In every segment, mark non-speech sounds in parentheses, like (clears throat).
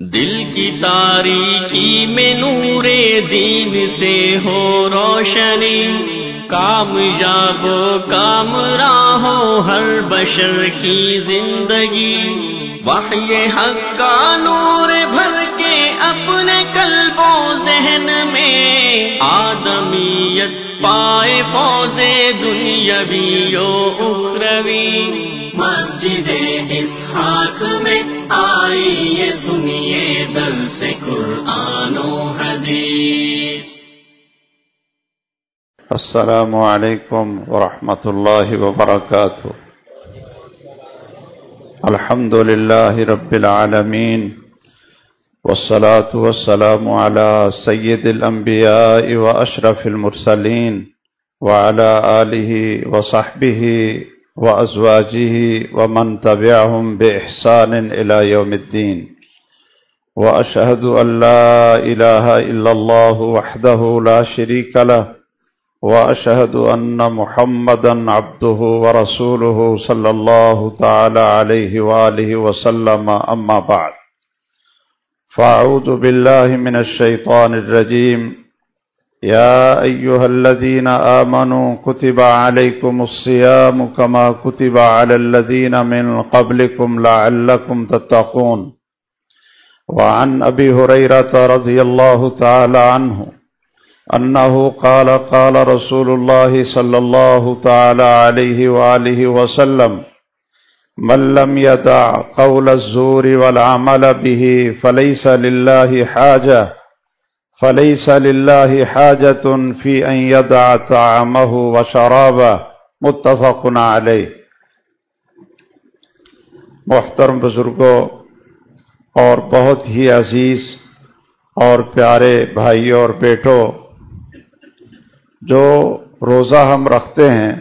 دل کی تاریکی میں نور دین سے ہو روشنی کامیاب کام راہو، ہر بشر کی زندگی۔ وحی حق کا نور بھر کے اپنے قلب و ذہن میں آدمیت پائے فوز دنیاوی و اخروی۔ مسجد اس ہاتھ میں آئیے سنیے دل سے قرآن و حدیث۔ السلام علیکم ورحمۃ اللہ وبرکاتہ۔ الحمد للہ رب العالمین۔ والصلاة والسلام على سید الانبیاء واشرف المرسلین۔ وعلى آلہ وصحبہ وأزواجه ومن تبعهم بإحسان إلى يوم الدين. وأشهد أن لا إله إلا الله وحده لا شريك له. وأشهد أن محمدا عبده ورسوله صلى الله تعالى عليه وآله وسلم. أما بعد، فأعوذ بالله من الشيطان الرجيم. يا أيها الذين آمنوا كتب عليكم الصيام كما كتب على الذين من قبلكم لعلكم تتقون. وعن أبي هريرة رضي الله تعالى عنه أنه قال قال رسول الله صلى الله تعالى عليه وآله وسلم من لم يدع قول الزور والعمل به فليس لله حاجة. فليس لله حاجة في أن يدع طعامه وشرابه. متفق عليه. محترم بزرگوں اور بہت ہی عزیز اور پیارے بھائیوں اور بیٹوں، جو روزہ ہم رکھتے ہیں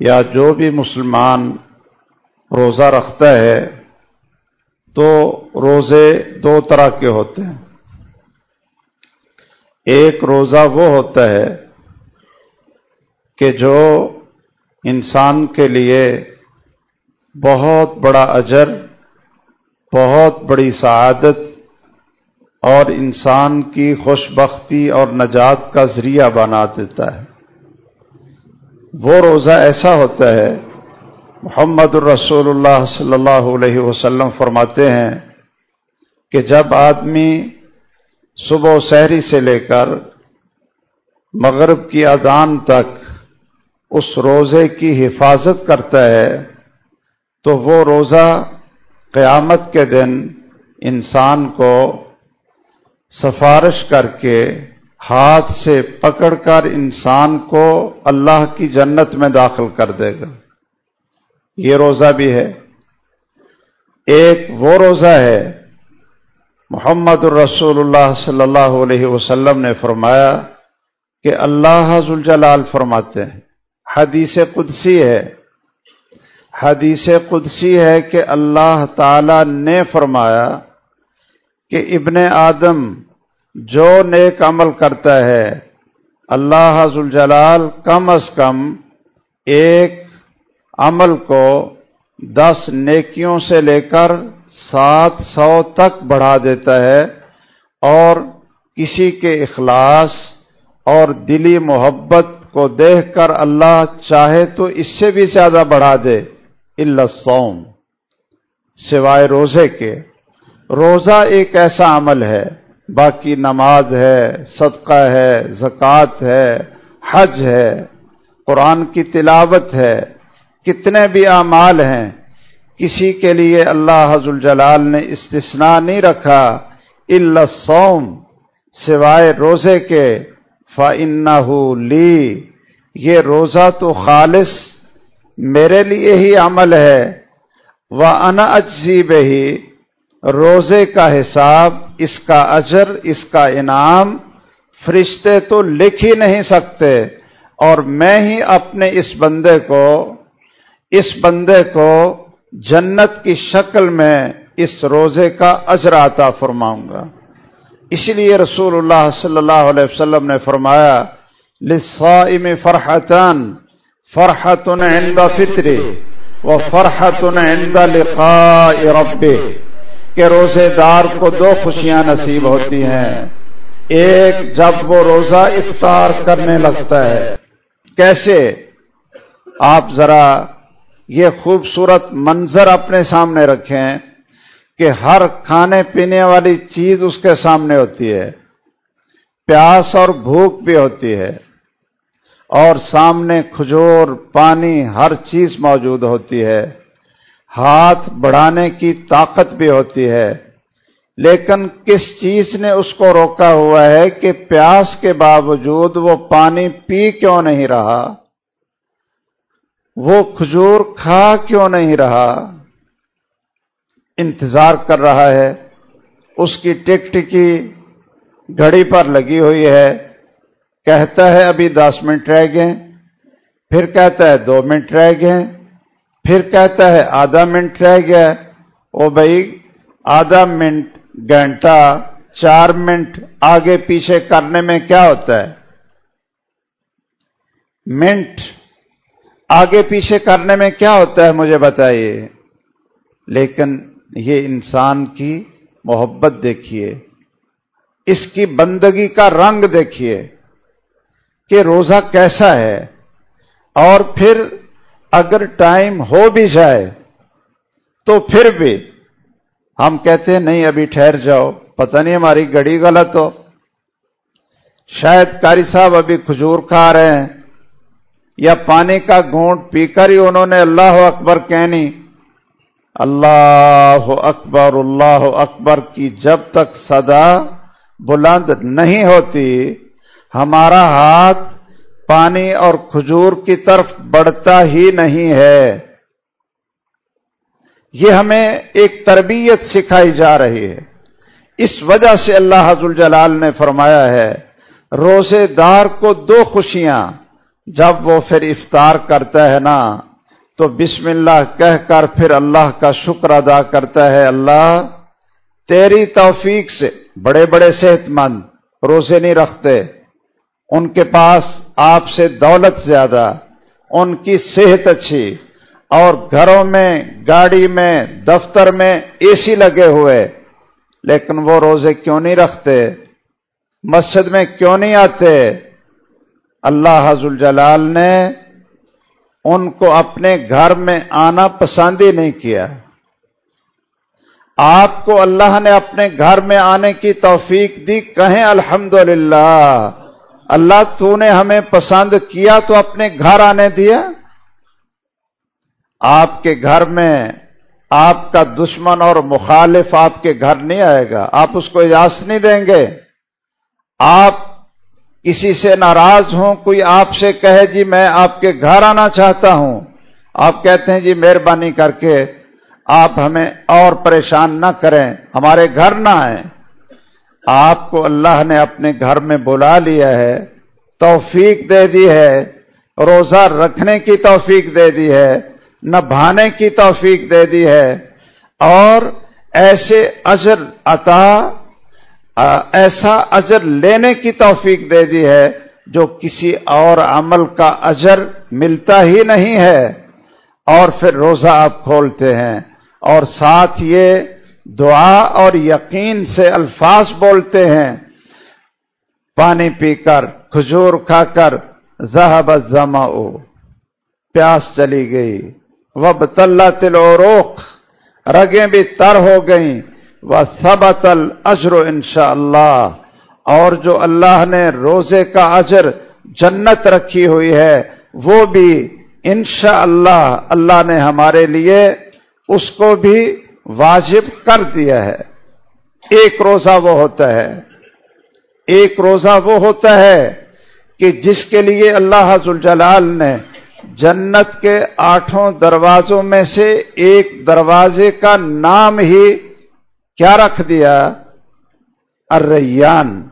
یا جو بھی مسلمان روزہ رکھتا ہے، تو روزے دو طرح کے ہوتے ہیں۔ ایک روزہ وہ ہوتا ہے کہ جو انسان کے لیے بہت بڑا اجر، بہت بڑی سعادت اور انسان کی خوش بختی اور نجات کا ذریعہ بنا دیتا ہے۔ وہ روزہ ایسا ہوتا ہے، محمد الرسول اللہ صلی اللہ علیہ وسلم فرماتے ہیں کہ جب آدمی صبح و سحری سے لے کر مغرب کی اذان تک اس روزے کی حفاظت کرتا ہے، تو وہ روزہ قیامت کے دن انسان کو سفارش کر کے ہاتھ سے پکڑ کر انسان کو اللہ کی جنت میں داخل کر دے گا۔ یہ روزہ بھی ہے۔ ایک وہ روزہ ہے محمد الرسول اللہ صلی اللہ علیہ وسلم نے فرمایا کہ اللہ جلال فرماتے ہیں، حدیث قدسی ہے۔ حدیث قدسی ہے کہ اللہ تعالی نے فرمایا کہ ابن آدم جو نیک عمل کرتا ہے، اللہ جلال کم از کم ایک عمل کو دس نیکیوں سے لے کر سات سو تک بڑھا دیتا ہے اور کسی کے اخلاص اور دلی محبت کو دیکھ کر اللہ چاہے تو اس سے بھی زیادہ بڑھا دے سوم سوائے روزے کے۔ روزہ ایک ایسا عمل ہے، باقی نماز ہے، صدقہ ہے، زکوٰۃ ہے، حج ہے، قرآن کی تلاوت ہے، کتنے بھی اعمال ہیں کسی کے لیے اللہ حض الجلال نے استثناء نہیں رکھا اللہ سوم سوائے روزے کے فن لی یہ روزہ تو خالص میرے لیے ہی عمل ہے وہ ان اجزیب ہی روزے کا حساب، اس کا اجر، اس کا انعام فرشتے تو لکھ ہی نہیں سکتے، اور میں ہی اپنے اس بندے کو، اس بندے کو جنت کی شکل میں اس روزے کا اجر عطا فرماؤں گا۔ اسی لیے رسول اللہ صلی اللہ علیہ وسلم نے فرمایا لصائم فرحتان فرحت عند فطر و فرحت عند لقاء رب کہ روزے دار کو دو خوشیاں نصیب ہوتی ہیں۔ ایک جب وہ روزہ افطار کرنے لگتا ہے۔ کیسے؟ آپ ذرا یہ خوبصورت منظر اپنے سامنے رکھیں کہ ہر کھانے پینے والی چیز اس کے سامنے ہوتی ہے۔ پیاس اور بھوک بھی ہوتی ہے۔ اور سامنے کھجور، پانی، ہر چیز موجود ہوتی ہے۔ ہاتھ بڑھانے کی طاقت بھی ہوتی ہے۔ لیکن کس چیز نے اس کو روکا ہوا ہے کہ پیاس کے باوجود وہ پانی پی کیوں نہیں رہا؟ وہ کھجور کھا کیوں نہیں رہا؟ انتظار کر رہا ہے۔ اس کی ٹک ٹکی گھڑی پر لگی ہوئی ہے۔ کہتا ہے، ابھی دس منٹ رہ گئے۔ پھر کہتا ہے، دو منٹ رہ گئے۔ پھر کہتا ہے، آدھا منٹ رہ گیا۔ او بھائی، آدھا منٹ، گھنٹہ، چار منٹ آگے پیچھے کرنے میں کیا ہوتا ہے؟ منٹ آگے پیچھے کرنے میں کیا ہوتا ہے مجھے بتائیے؟ لیکن یہ انسان کی محبت دیکھیے، اس کی بندگی کا رنگ دیکھیے کہ روزہ کیسا ہے۔ اور پھر اگر ٹائم ہو بھی جائے تو پھر بھی ہم کہتے ہیں نہیں، ابھی ٹھہر جاؤ، پتہ نہیں ہماری گڑی غلط ہو۔ شاید کاری صاحب ابھی کھجور کھا رہے ہیں۔ یا پانی کا گھونٹ پی کر ہی انہوں نے اللہ اکبر کہنی، اللہ اکبر اللہ اکبر کی جب تک صدا بلند نہیں ہوتی، ہمارا ہاتھ پانی اور کھجور کی طرف بڑھتا ہی نہیں ہے۔ یہ ہمیں ایک تربیت سکھائی جا رہی ہے۔ اس وجہ سے اللہ حضل جلال نے فرمایا ہے، روزے دار کو دو خوشیاں جب وہ پھر افطار کرتا ہے نا، تو بسم اللہ کہہ کر پھر اللہ کا شکر ادا کرتا ہے، اللہ تیری توفیق سے بڑے بڑے صحت مند روزے نہیں رکھتے، ان کے پاس آپ سے دولت زیادہ، ان کی صحت اچھی، اور گھروں میں، گاڑی میں، دفتر میں اے سی لگے ہوئے، لیکن وہ روزے کیوں نہیں رکھتے؟ مسجد میں کیوں نہیں آتے؟ اللہ حضل جلال نے ان کو اپنے گھر میں آنا پسند ہی نہیں کیا۔ آپ کو اللہ نے اپنے گھر میں آنے کی توفیق دی، کہیں الحمد اللہ تو نے ہمیں پسند کیا تو اپنے گھر آنے دیا۔ آپ کے گھر میں آپ کا دشمن اور مخالف آپ کے گھر نہیں آئے گا۔ آپ اس کو اجازت نہیں دیں گے۔ آپ کسی سے ناراض ہوں، کوئی آپ سے کہے جی میں آپ کے گھر آنا چاہتا ہوں. آپ کہتے ہیں جی مہربانی کر کے آپ ہمیں اور پریشان نہ کریں، ہمارے گھر نہ آئیں۔ آپ کو اللہ نے اپنے گھر میں بلا لیا ہے، توفیق دے دی ہے، روزہ رکھنے کی توفیق دے دی ہے، نبھانے کی توفیق دے دی ہے۔ اور ایسے اجر عطا ایسا اجر لینے کی توفیق دے دی ہے جو کسی اور عمل کا اجر ملتا ہی نہیں ہے اور پھر روزہ آپ کھولتے ہیں اور ساتھ یہ دعا اور یقین سے الفاظ بولتے ہیں۔ پانی پی کر، کھجور کھا کر زہب زما پیاس چلی گئی۔ وب تل تل رگیں بھی تر ہو گئیں۔ وہ سبت الجر ان اللہ اور جو اللہ نے روزے کا اجر جنت رکھی ہوئی ہے، وہ بھی انشاء اللہ اللہ نے ہمارے لیے اس کو بھی واجب کر دیا ہے۔ ایک روزہ وہ ہوتا ہے۔ ایک روزہ وہ ہوتا ہے کہ جس کے لیے اللہ حضل جلال نے جنت کے آٹھوں دروازوں میں سے ایک دروازے کا نام ہی کیا رکھ دیا؟ الریان۔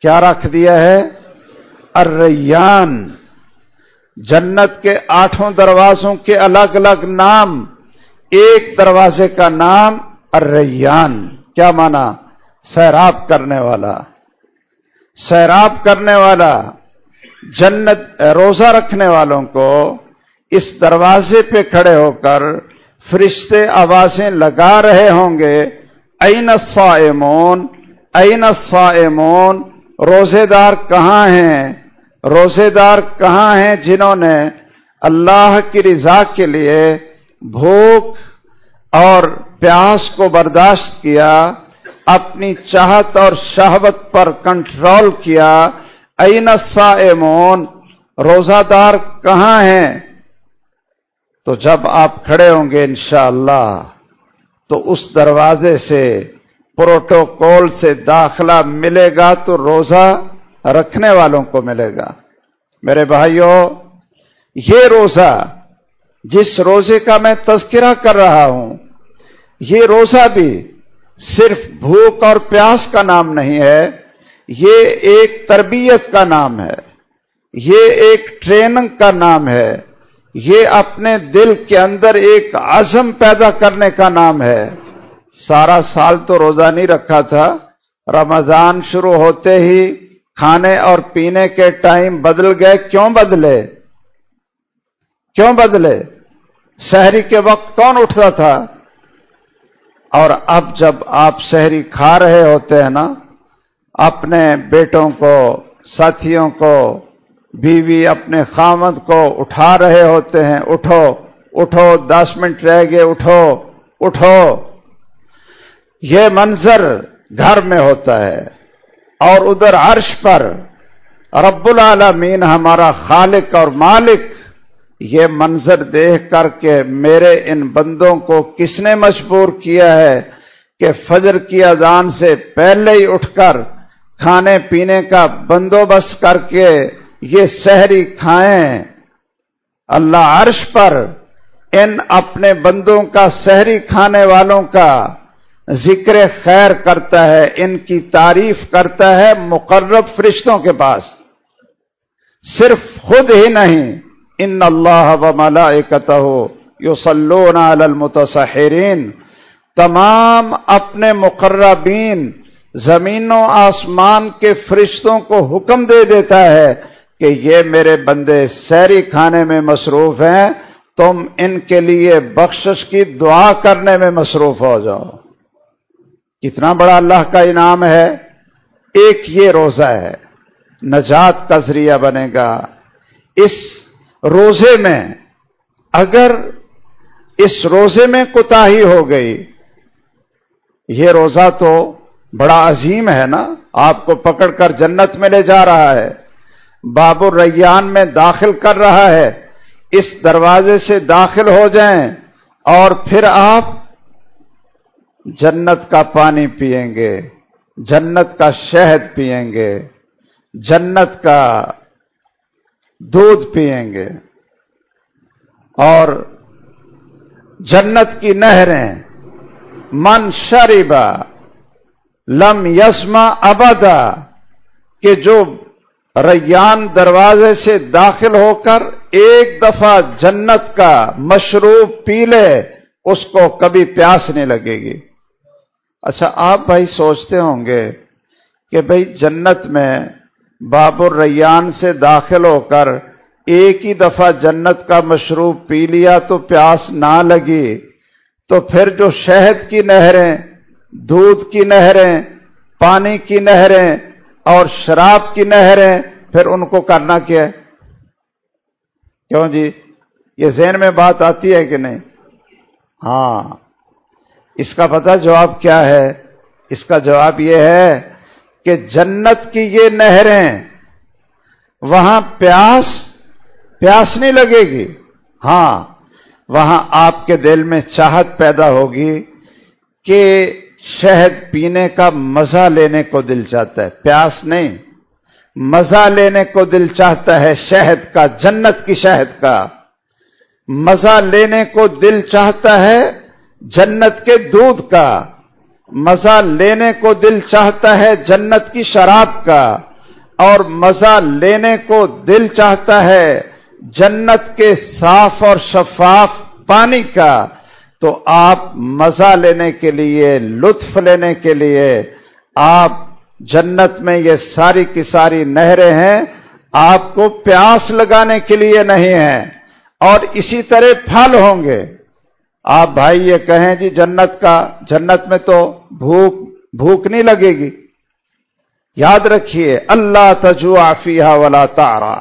کیا رکھ دیا ہے؟ الریان۔ جنت کے آٹھوں دروازوں کے الگ الگ نام، ایک دروازے کا نام الریان۔ کیا مانا؟ سیراب کرنے والا۔ سیراب کرنے والا، جنت، روزہ رکھنے والوں کو اس دروازے پہ کھڑے ہو کر فرشتے آوازیں لگا رہے ہوں گے۔ این الصائمون؟ این الصائمون؟ روزے دار کہاں ہیں؟ روزے دار کہاں ہیں جنہوں نے اللہ کی رضا کے لیے بھوک اور پیاس کو برداشت کیا، اپنی چاہت اور شہوت پر کنٹرول کیا؟ این الصائمون؟ روزہ دار کہاں ہیں؟ تو جب آپ کھڑے ہوں گے انشاءاللہ، تو اس دروازے سے پروٹوکول سے داخلہ ملے گا تو روزہ رکھنے والوں کو ملے گا۔ میرے بھائیوں یہ روزہ جس روزے کا میں تذکرہ کر رہا ہوں، یہ روزہ بھی صرف بھوک اور پیاس کا نام نہیں ہے، یہ ایک تربیت کا نام ہے، یہ ایک ٹریننگ کا نام ہے۔ یہ اپنے دل کے اندر ایک عزم پیدا کرنے کا نام ہے۔ سارا سال تو روزہ نہیں رکھا تھا۔ رمضان شروع ہوتے ہی کھانے اور پینے کے ٹائم بدل گئے۔ کیوں بدلے؟ کیوں بدلے؟ شہری کے وقت کون اٹھتا تھا؟ اور اب جب آپ شہری کھا رہے ہوتے ہیں نا، اپنے بیٹوں کو، ساتھیوں کو بیوی اپنے خامد کو اٹھا رہے ہوتے ہیں، اٹھو اٹھو، دس منٹ رہ گئے، اٹھو اٹھو۔ یہ منظر گھر میں ہوتا ہے اور ادھر عرش پر۔ رب العالمین ہمارا خالق اور مالک، یہ منظر دیکھ کر کے میرے ان بندوں کو کس نے مجبور کیا ہے کہ فجر کی اذان سے پہلے ہی اٹھ کر کھانے پینے کا بندوبست کر کے یہ سحری کھائیں اللہ عرش پر ان اپنے بندوں کا سحری کھانے والوں کا ذکر خیر کرتا ہے، ان کی تعریف کرتا ہے مقرب فرشتوں کے پاس۔ صرف خود ہی نہیں، ان اللہ و ملا ہو یو المتصحرین۔ تمام اپنے مقربین زمین و آسمان کے فرشتوں کو حکم دے دیتا ہے کہ یہ میرے بندے سیری کھانے میں مصروف ہیں، تم ان کے لیے بخشش کی دعا کرنے میں مصروف ہو جاؤ۔ کتنا بڑا اللہ کا انعام ہے۔ ایک یہ روزہ ہے، نجات کا ذریعہ بنے گا۔ اس روزے میں اگر اس روزے میں کوتا ہو گئی، یہ روزہ تو بڑا عظیم ہے نا۔ آپ کو پکڑ کر جنت میں لے جا رہا ہے۔ باب الریان میں داخل کر رہا ہے۔ اس دروازے سے داخل ہو جائیں اور پھر آپ جنت کا پانی پیئیں گے، جنت کا شہد پیئیں گے، جنت کا دودھ پیئیں گے۔ اور جنت کی نہریں، من شریبا لم یسما ابدا، کہ جو ریان دروازے سے داخل ہو کر ایک دفعہ جنت کا مشروب پی لے، اس کو کبھی پیاس نہیں لگے گی۔ اچھا آپ بھائی سوچتے ہوں گے کہ بھائی جنت میں باب الریان سے داخل ہو کر ایک ہی دفعہ جنت کا مشروب پی لیا تو پیاس نہ لگی، تو پھر جو شہد کی نہریں، دودھ کی نہریں، پانی کی نہریں اور شراب کی نہریں پھر ان کو کرنا کیا ہے؟ کیوں جی؟ یہ ذہن میں بات آتی ہے کہ نہیں؟ ہاں۔ اس کا پتہ جواب کیا ہے؟ اس کا جواب یہ ہے کہ جنت کی یہ نہریں، وہاں پیاس پیاس نہیں لگے گی۔ ہاں وہاں آپ کے دل میں چاہت پیدا ہوگی کہ شہد پینے کا مزہ لینے کو دل چاہتا ہے، پیاس نہیں۔ مزہ لینے کو دل چاہتا ہے شہد کا، جنت کی شہد کا۔ مزہ لینے کو دل چاہتا ہے جنت کے دودھ کا۔ مزہ لینے کو دل چاہتا ہے جنت کی شراب کا۔ اور مزہ لینے کو دل چاہتا ہے جنت کے صاف اور شفاف پانی کا۔ تو آپ مزہ لینے کے لیے، لطف لینے کے لیے آپ جنت میں یہ ساری کی ساری نہریں ہیں، آپ کو پیاس لگانے کے لیے نہیں ہیں اور اسی طرح پھل ہوں گے۔ آپ بھائی یہ کہیں جی جنت کا، جنت میں تو بھوک بھوک نہیں لگے گی۔ یاد رکھیے، اللہ تجو آفیہ ولا تارا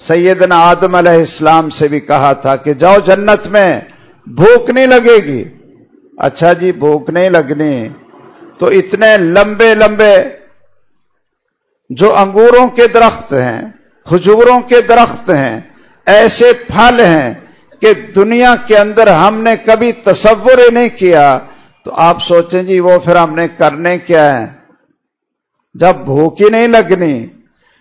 سیدنا آدم علیہ السلام سے بھی کہا تھا کہ جاؤ جنت میں بھوک نہیں لگے گی۔ اچھا جی بھوک نہیں لگنی تو اتنے لمبے لمبے جو انگوروں کے درخت ہیں، کھجوروں کے درخت ہیں، ایسے پھل ہیں کہ دنیا کے اندر ہم نے کبھی تصور ہی نہیں کیا۔ تو آپ سوچیں جی وہ پھر ہم نے کرنے کیا ہے؟ جب بھوک ہی نہیں لگنی،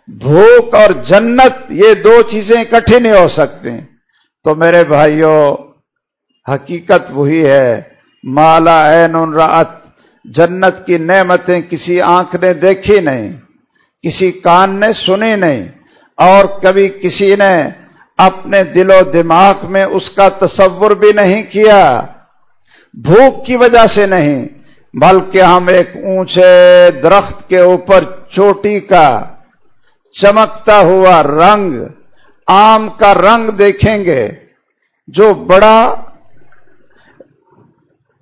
بھوک اور جنت یہ دو چیزیں اکٹھی نہیں ہو سکتی۔ تو میرے بھائیوں حقیقت وہی ہے، مالا این رات جنت کی نعمتیں کسی آنکھ نے دیکھی نہیں، کسی کان نے سنی نہیں، اور کبھی کسی نے اپنے دل و دماغ میں اس کا تصور بھی نہیں کیا۔ بھوک کی وجہ سے نہیں، بلکہ ہم ایک اونچے درخت کے اوپر چوٹی کا چمکتا ہوا رنگ، آم کا رنگ دیکھیں گے، جو بڑا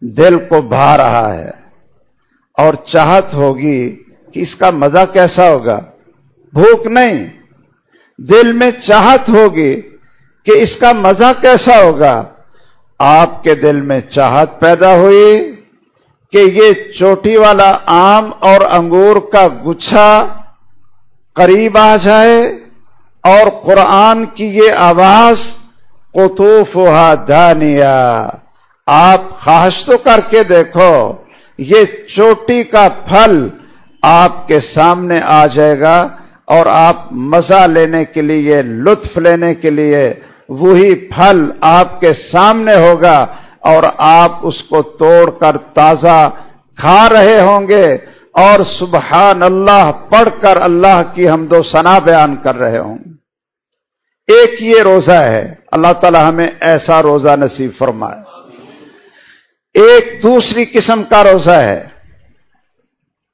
دل کو بھا رہا ہے اور چاہت ہوگی کہ اس کا مزہ کیسا ہوگا؟ بھوک نہیں۔ دل میں چاہت ہوگی کہ اس کا مزہ کیسا ہوگا؟ آپ کے دل میں چاہت پیدا ہوئی کہ یہ چوٹی والا آم اور انگور کا گچھا قریب آ جائے اور قرآن کی یہ آواز قطوف ہوا دانیا آپ خواہش تو کر کے دیکھو، یہ چوٹی کا پھل آپ کے سامنے آ جائے گا اور آپ مزہ لینے کے لیے، لطف لینے کے لیے وہی پھل آپ کے سامنے ہوگا اور آپ اس کو توڑ کر تازہ کھا رہے ہوں گے اور سبحان اللہ پڑھ کر اللہ کی حمد و ثنا بیان کر رہے ہوں۔ گے ایک یہ روزہ ہے، اللہ تعالی ہمیں ایسا روزہ نصیب فرمائے۔ ایک دوسری قسم کا روزہ ہے۔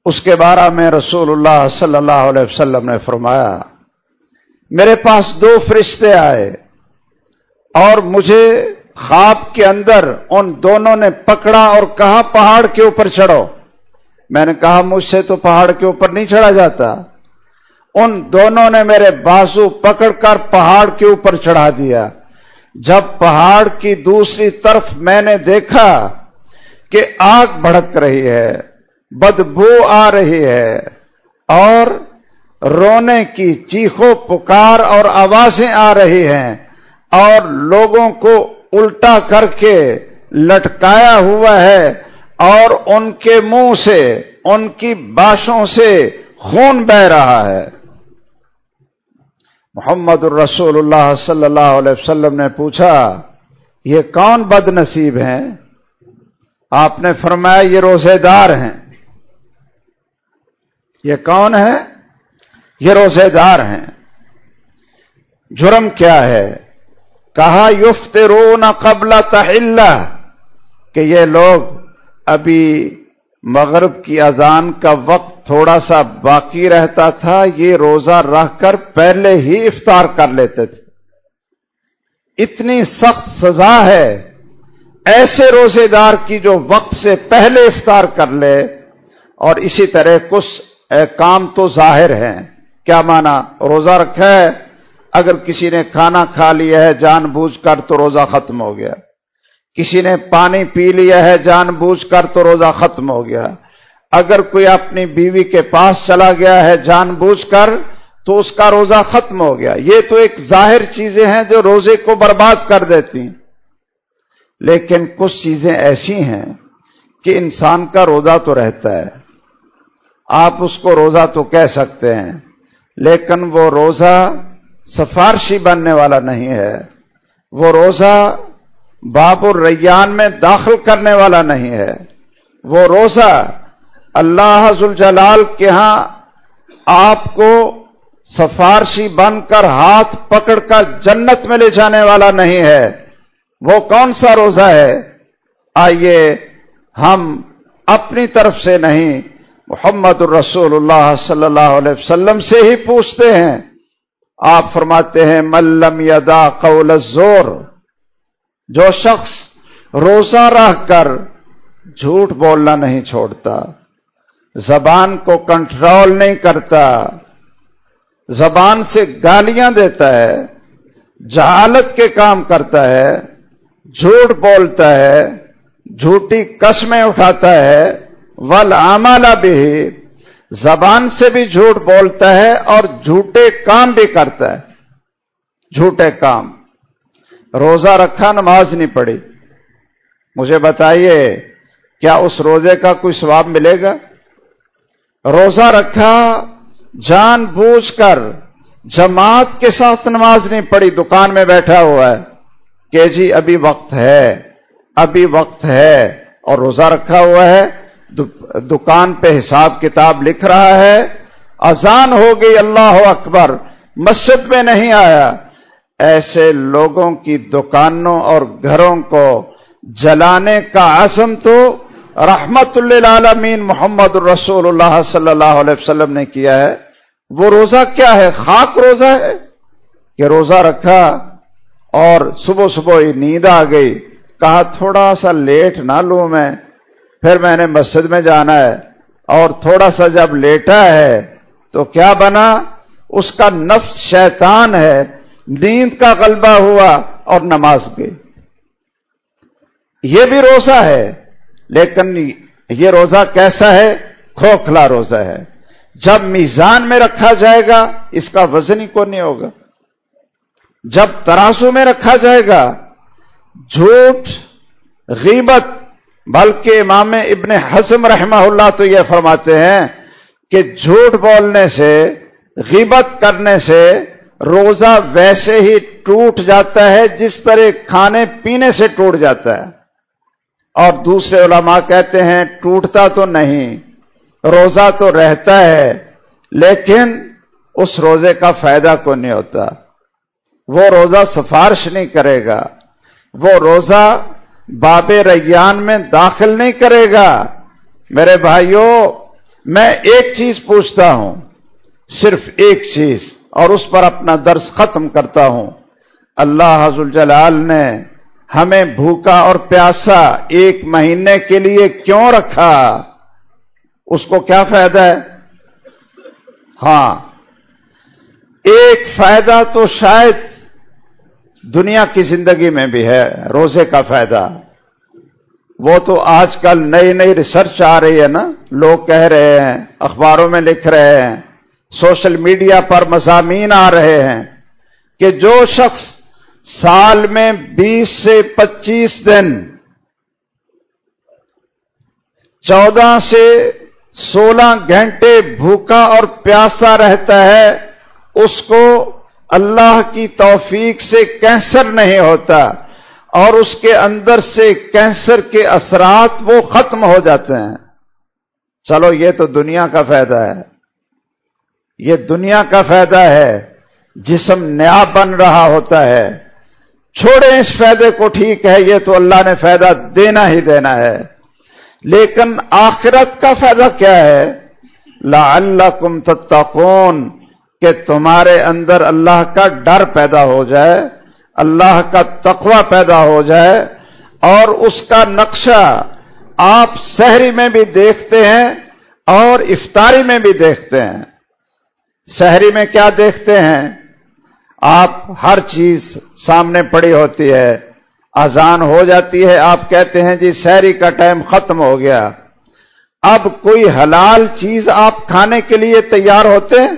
اس کے بارے میں رسول اللہ صلی اللہ علیہ وسلم نے فرمایا، میرے پاس دو فرشتے آئے اور مجھے خواب کے اندر ان دونوں نے پکڑا اور کہا، پہاڑ کے اوپر چڑھو۔ میں نے کہا، مجھ سے تو پہاڑ کے اوپر نہیں چڑھا جاتا۔ ان دونوں نے میرے بازو پکڑ کر پہاڑ کے اوپر چڑھا دیا۔ جب پہاڑ کی دوسری طرف میں نے دیکھا کہ آگ بھڑک رہی ہے، بدبو آ رہی ہے اور رونے کی چیخو پکار اور آوازیں آ رہی ہیں اور لوگوں کو الٹا کر کے لٹکایا ہوا ہے اور ان کے منہ سے، ان کی باشوں سے خون بہ رہا ہے۔ محمد الرسول اللہ صلی اللہ علیہ وسلم نے پوچھا، یہ کون بد نصیب ہیں؟ آپ نے فرمایا یہ روزے دار ہیں۔ یہ کون ہے؟ یہ روزے دار ہیں۔ جرم کیا ہے؟ کہا یفت رو نہ قبل کہ یہ لوگ ابھی مغرب کی اذان کا وقت تھوڑا سا باقی رہتا تھا، یہ روزہ رہ کر پہلے ہی افطار کر لیتے تھے۔ اتنی سخت سزا ہے ایسے روزے دار کی جو وقت سے پہلے افطار کر لے اور اسی طرح کچھ کام تو ظاہر ہیں۔ کیا مانا؟ روزہ رکھا ہے اگر کسی نے کھانا کھا لیا ہے، جان بوجھ کر تو روزہ ختم ہو گیا۔ کسی نے پانی پی لیا ہے، جان بوجھ کر تو روزہ ختم ہو گیا۔ اگر کوئی اپنی بیوی کے پاس چلا گیا ہے، جان بوجھ کر تو اس کا روزہ ختم ہو گیا۔ یہ تو ایک ظاہر چیزیں ہیں جو روزے کو برباد کر دیتی ہیں۔ لیکن کچھ چیزیں ایسی ہیں کہ انسان کا روزہ تو رہتا ہے۔ آپ اس کو روزہ تو کہہ سکتے ہیں، لیکن وہ روزہ سفارشی بننے والا نہیں ہے۔ وہ روزہ باب الریان میں داخل کرنے والا نہیں ہے۔ وہ روزہ اللہ جلال کے ہاں آپ کو سفارشی بن کر ہاتھ پکڑ کر جنت میں لے جانے والا نہیں ہے۔ وہ کون سا روزہ ہے؟ آئیے ہم اپنی طرف سے نہیں، محمد الرسول اللہ صلی اللہ علیہ وسلم سے ہی پوچھتے ہیں۔ آپ فرماتے ہیں ملم یدا قول الزور جو شخص روزہ رہ کر جھوٹ بولنا نہیں چھوڑتا، زبان کو کنٹرول نہیں کرتا، زبان سے گالیاں دیتا ہے، جہالت کے کام کرتا ہے جھوٹ بولتا ہے، جھوٹی قسمیں اٹھاتا ہے، ول آمالا بھی زبان سے بھی جھوٹ بولتا ہے اور جھوٹے کام بھی کرتا ہے۔ جھوٹے کام۔ روزہ رکھا، نماز نہیں پڑی مجھے بتائیے، کیا اس روزے کا کوئی ثواب ملے گا؟ روزہ رکھا، جان بوجھ کر جماعت کے ساتھ نماز نہیں پڑی دکان میں بیٹھا ہوا ہے۔ کہ جی ابھی وقت ہے، ابھی وقت ہے اور روزہ رکھا ہوا ہے دکان پہ حساب کتاب لکھ رہا ہے، اذان ہو گئی، اللہ اکبر، مسجد میں نہیں آیا۔ ایسے لوگوں کی دکانوں اور گھروں کو جلانے کا عزم تو رحمت اللہ محمد الرسول اللہ صلی اللہ علیہ وسلم نے کیا ہے۔ وہ روزہ کیا ہے؟ خاک روزہ ہے کہ روزہ رکھا اور صبح صبح ہی نیند آ گئی۔ کہا، تھوڑا سا لیٹ نہ لوں میں۔ پھر میں نے مسجد میں جانا ہے۔ اور تھوڑا سا جب لیٹا ہے تو کیا بنا؟ اس کا نفس شیطان ہے۔ نیند کا غلبہ ہوا اور نماز گئی۔ یہ بھی روزہ ہے، لیکن یہ روزہ کیسا ہے؟ کھوکھلا روزہ ہے۔ جب میزان میں رکھا جائے گا، اس کا وزن ہی کو نہیں ہوگا۔ جب تراسو میں رکھا جائے گا، جھوٹ، غیبت، بلکہ امام ابن حسم رحمہ اللہ تو یہ فرماتے ہیں کہ جھوٹ بولنے سے، غیبت کرنے سے روزہ ویسے ہی ٹوٹ جاتا ہے جس طرح کھانے پینے سے ٹوٹ جاتا ہے۔ اور دوسرے علماء کہتے ہیں، ٹوٹتا تو نہیں، روزہ تو رہتا ہے، لیکن اس روزے کا فائدہ کو نہیں ہوتا۔ وہ روزہ سفارش نہیں کرے گا، وہ روزہ باب ریان میں داخل نہیں کرے گا۔ میرے بھائیوں میں ایک چیز پوچھتا ہوں، صرف ایک چیز، اور اس پر اپنا درس ختم کرتا ہوں۔ اللہ حضر جلال نے ہمیں بھوکا اور پیاسا ایک مہینے کے لیے کیوں رکھا؟ اس کو کیا فائدہ ہے؟ ہاں ایک فائدہ تو شاید دنیا کی زندگی میں بھی ہے، روزے کا فائدہ۔ وہ تو آج کل نئی نئی ریسرچ آ رہی ہے نا۔ لوگ کہہ رہے ہیں، اخباروں میں لکھ رہے ہیں۔ سوشل میڈیا پر مضامین آ رہے ہیں کہ جو شخص سال میں بیس سے پچیس دن، چودہ سے سولہ گھنٹے بھوکا اور پیاسا رہتا ہے، اس کو اللہ کی توفیق سے کینسر نہیں ہوتا اور اس کے اندر سے کینسر کے اثرات وہ ختم ہو جاتے ہیں۔ چلو یہ تو دنیا کا فائدہ ہے۔ یہ دنیا کا فائدہ ہے۔ جسم نیا بن رہا ہوتا ہے۔ چھوڑیں اس فائدے کو ٹھیک ہے، یہ تو اللہ نے فائدہ دینا ہی دینا ہے۔ لیکن آخرت کا فائدہ کیا ہے؟ لا اللہ کم کہ تمہارے اندر اللہ کا ڈر پیدا ہو جائے، اللہ کا تقوی پیدا ہو جائے، اور اس کا نقشہ آپ شہری میں بھی دیکھتے ہیں اور افطاری میں بھی دیکھتے ہیں۔ شہری میں کیا دیکھتے ہیں؟ آپ ہر چیز سامنے پڑی ہوتی ہے، اذان ہو جاتی ہے، آپ کہتے ہیں جی شہری کا ٹائم ختم ہو گیا۔ اب کوئی حلال چیز آپ کھانے کے لیے تیار ہوتے ہیں؟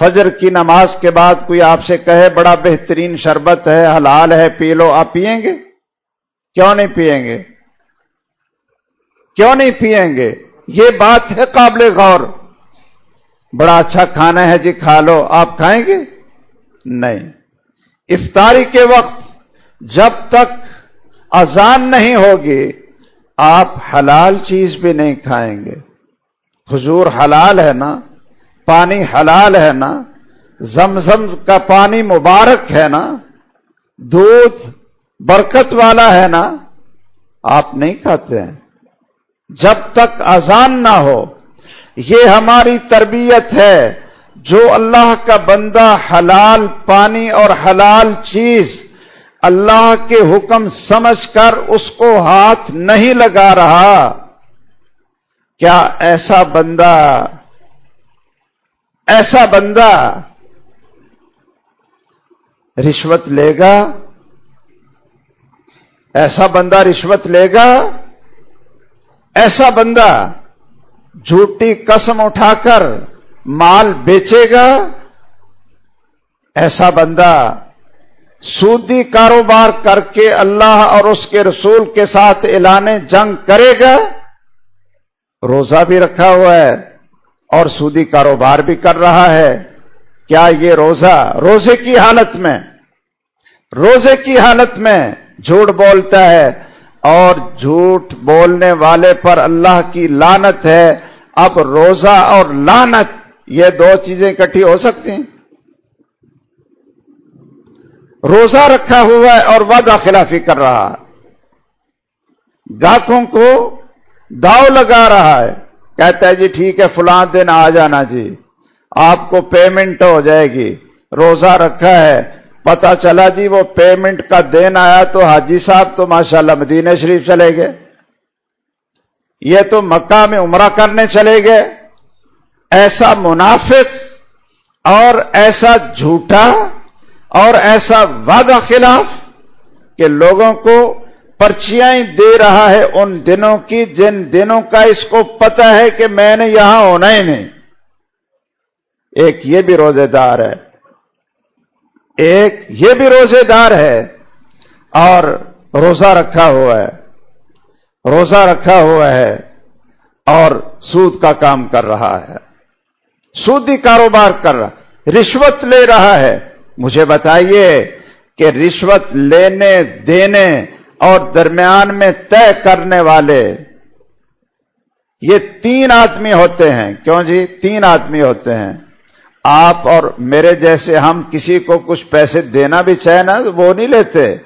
فجر کی نماز کے بعد کوئی آپ سے کہے، بڑا بہترین شربت ہے، حلال ہے، پی لو، آپ پیئیں گے؟ کیوں نہیں پیئیں گے؟ کیوں نہیں پیئیں گے؟ یہ بات ہے قابل غور۔ بڑا اچھا کھانا ہے جی کھا لو، آپ کھائیں گے؟ نہیں۔ افطاری کے وقت جب تک اذان نہیں ہوگی، آپ حلال چیز بھی نہیں کھائیں گے۔ حضور حلال ہے نا؟ پانی حلال ہے نا، زمزم کا پانی مبارک ہے نا، دودھ برکت والا ہے نا، آپ نہیں کھاتے ہیں۔ جب تک اذان نہ ہو، یہ ہماری تربیت ہے، جو اللہ کا بندہ حلال پانی اور حلال چیز اللہ کے حکم سمجھ کر اس کو ہاتھ نہیں لگا رہا، کیا ایسا بندہ ایسا بندہ رشوت لے گا، ایسا بندہ رشوت لے گا، ایسا بندہ جھوٹی قسم اٹھا کر مال بیچے گا، ایسا بندہ سودی کاروبار کر کے اللہ اور اس کے رسول کے ساتھ اعلان جنگ کرے گا، روزہ بھی رکھا ہوا ہے۔ اور سودی کاروبار بھی کر رہا ہے۔ کیا یہ روزہ روزے کی حالت میں، روزے کی حالت میں جھوٹ بولتا ہے اور جھوٹ بولنے والے پر اللہ کی لانت ہے۔ اب روزہ اور لانت یہ دو چیزیں اکٹھی ہو سکتی ہیں۔ روزہ رکھا ہوا ہے اور وعدہ خلافی کر رہا ہے۔ گاہکوں کو داؤ لگا رہا ہے۔ کہتا ہے جی ٹھیک ہے فلاں دن آ جانا جی۔ آپ کو پیمنٹ ہو جائے گی۔ روزہ رکھا ہے۔ پتا چلا جی وہ پیمنٹ کا دن آیا تو حاجی صاحب تو ماشاءاللہ مدینہ شریف چلے گئے۔ یہ تو مکہ میں عمرہ کرنے چلے گئے۔ ایسا منافق اور ایسا جھوٹا اور ایسا وعدہ خلاف کہ لوگوں کو پرچیاں دے رہا ہے ان دنوں کی، جن دنوں کا اس کو پتا ہے کہ میں نے یہاں ہونا ہی نہیں۔ ایک یہ بھی روزے دار ہے۔ ایک یہ بھی روزے دار ہے۔ اور روزہ رکھا ہوا ہے۔ روزہ رکھا ہوا ہے۔ اور سود کا کام کر رہا ہے۔ سودی کاروبار کر رہا رشوت لے رہا ہے۔ مجھے بتائیے کہ رشوت لینے، دینے اور درمیان میں طے کرنے والے، یہ تین آدمی ہوتے ہیں۔ کیوں جی؟ تین آدمی ہوتے ہیں۔ آپ اور میرے جیسے ہم کسی کو کچھ پیسے دینا بھی چاہیں نا، وہ نہیں لیتے۔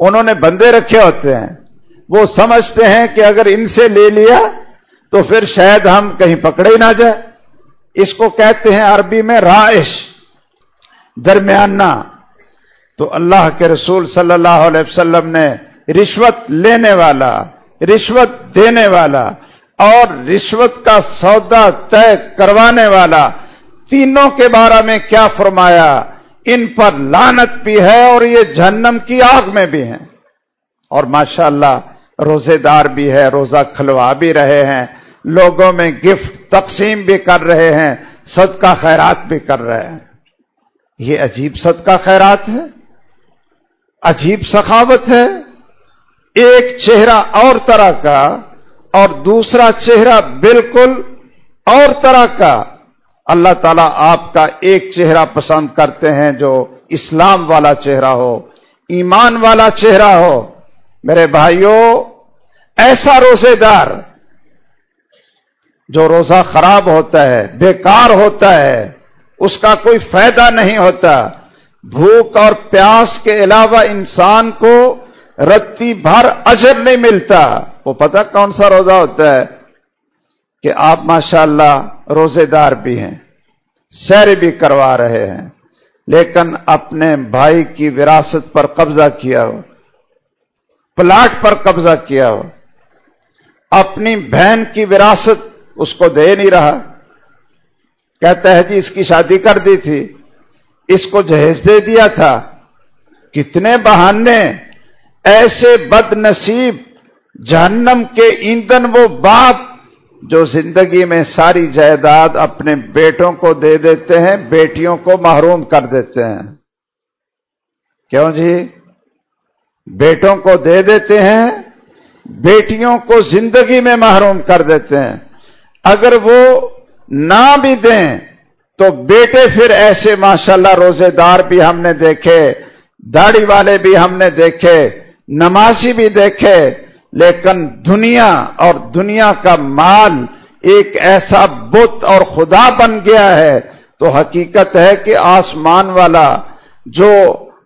انہوں نے بندے رکھے ہوتے ہیں۔ وہ سمجھتے ہیں کہ اگر ان سے لے لیا تو پھر شاید ہم کہیں پکڑے ہی نہ جائے اس کو کہتے ہیں عربی میں رائش درمیانہ تو اللہ کے رسول صلی اللہ علیہ وسلم نے رشوت لینے والا، رشوت دینے والا اور رشوت کا سودا طے کروانے والا، تینوں کے بارے میں کیا فرمایا؟ ان پر لانت بھی ہے اور یہ جہنم کی آگ میں بھی ہیں۔ اور ماشاءاللہ روزے دار بھی ہے، روزہ کھلوا بھی رہے ہیں۔ لوگوں میں گفٹ تقسیم بھی کر رہے ہیں، صدقہ خیرات بھی کر رہے ہیں۔ یہ عجیب صدقہ خیرات ہے، عجیب سخاوت ہے۔ ایک چہرہ اور طرح کا اور دوسرا چہرہ بالکل اور طرح کا۔ اللہ تعالیٰ آپ کا ایک چہرہ پسند کرتے ہیں جو اسلام والا چہرہ ہو، ایمان والا چہرہ ہو۔ میرے بھائیوں ایسا روزے دار جو روزہ خراب ہوتا ہے، بیکار ہوتا ہے، اس کا کوئی فائدہ نہیں ہوتا۔ بھوک اور پیاس کے علاوہ انسان کو رتی بھر اجر نہیں ملتا۔ وہ پتہ کون سا روزہ ہوتا ہے؟ کہ آپ ماشاءاللہ روزے دار بھی ہیں، سیر بھی کروا رہے ہیں، لیکن اپنے بھائی کی وراثت پر قبضہ کیا ہو، پلاٹ پر قبضہ کیا ہو، اپنی بہن کی وراثت اس کو دے نہیں رہا۔ کہتا ہے جی اس کی شادی کر دی تھی، اس کو جہیز دے دیا تھا۔ کتنے بہانے ایسے بد نصیب جہنم کے ایندھن وہ باپ جو زندگی میں ساری جائیداد اپنے بیٹوں کو دے دیتے ہیں، بیٹیوں کو محروم کر دیتے ہیں۔ کیوں جی؟ بیٹوں کو دے دیتے ہیں، بیٹیوں کو زندگی میں محروم کر دیتے ہیں۔ اگر وہ نہ بھی دیں تو بیٹے پھر ایسے ماشاءاللہ روزے دار بھی ہم نے دیکھے، داڑھی والے بھی ہم نے دیکھے۔ نمازی بھی دیکھے، لیکن دنیا اور دنیا کا مال ایک ایسا بت اور خدا بن گیا ہے، تو حقیقت ہے کہ آسمان والا جو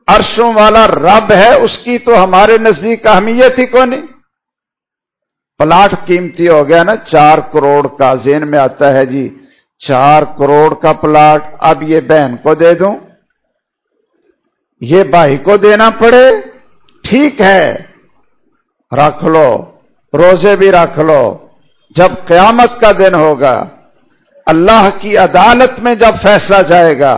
عرشوں والا رب ہے، اس کی تو ہمارے نزدیک اہمیت ہی کو نہیں پلاٹ قیمتی ہو گیا نا، چار کروڑ کا زین میں آتا ہے جی چار کروڑ کا پلاٹ، اب یہ بہن کو دے دوں، یہ بھائی کو دینا پڑے ٹھیک ہے، رکھ لو، روزے بھی رکھ لو۔ جب قیامت کا دن ہوگا، اللہ کی عدالت میں جب فیصلہ جائے گا،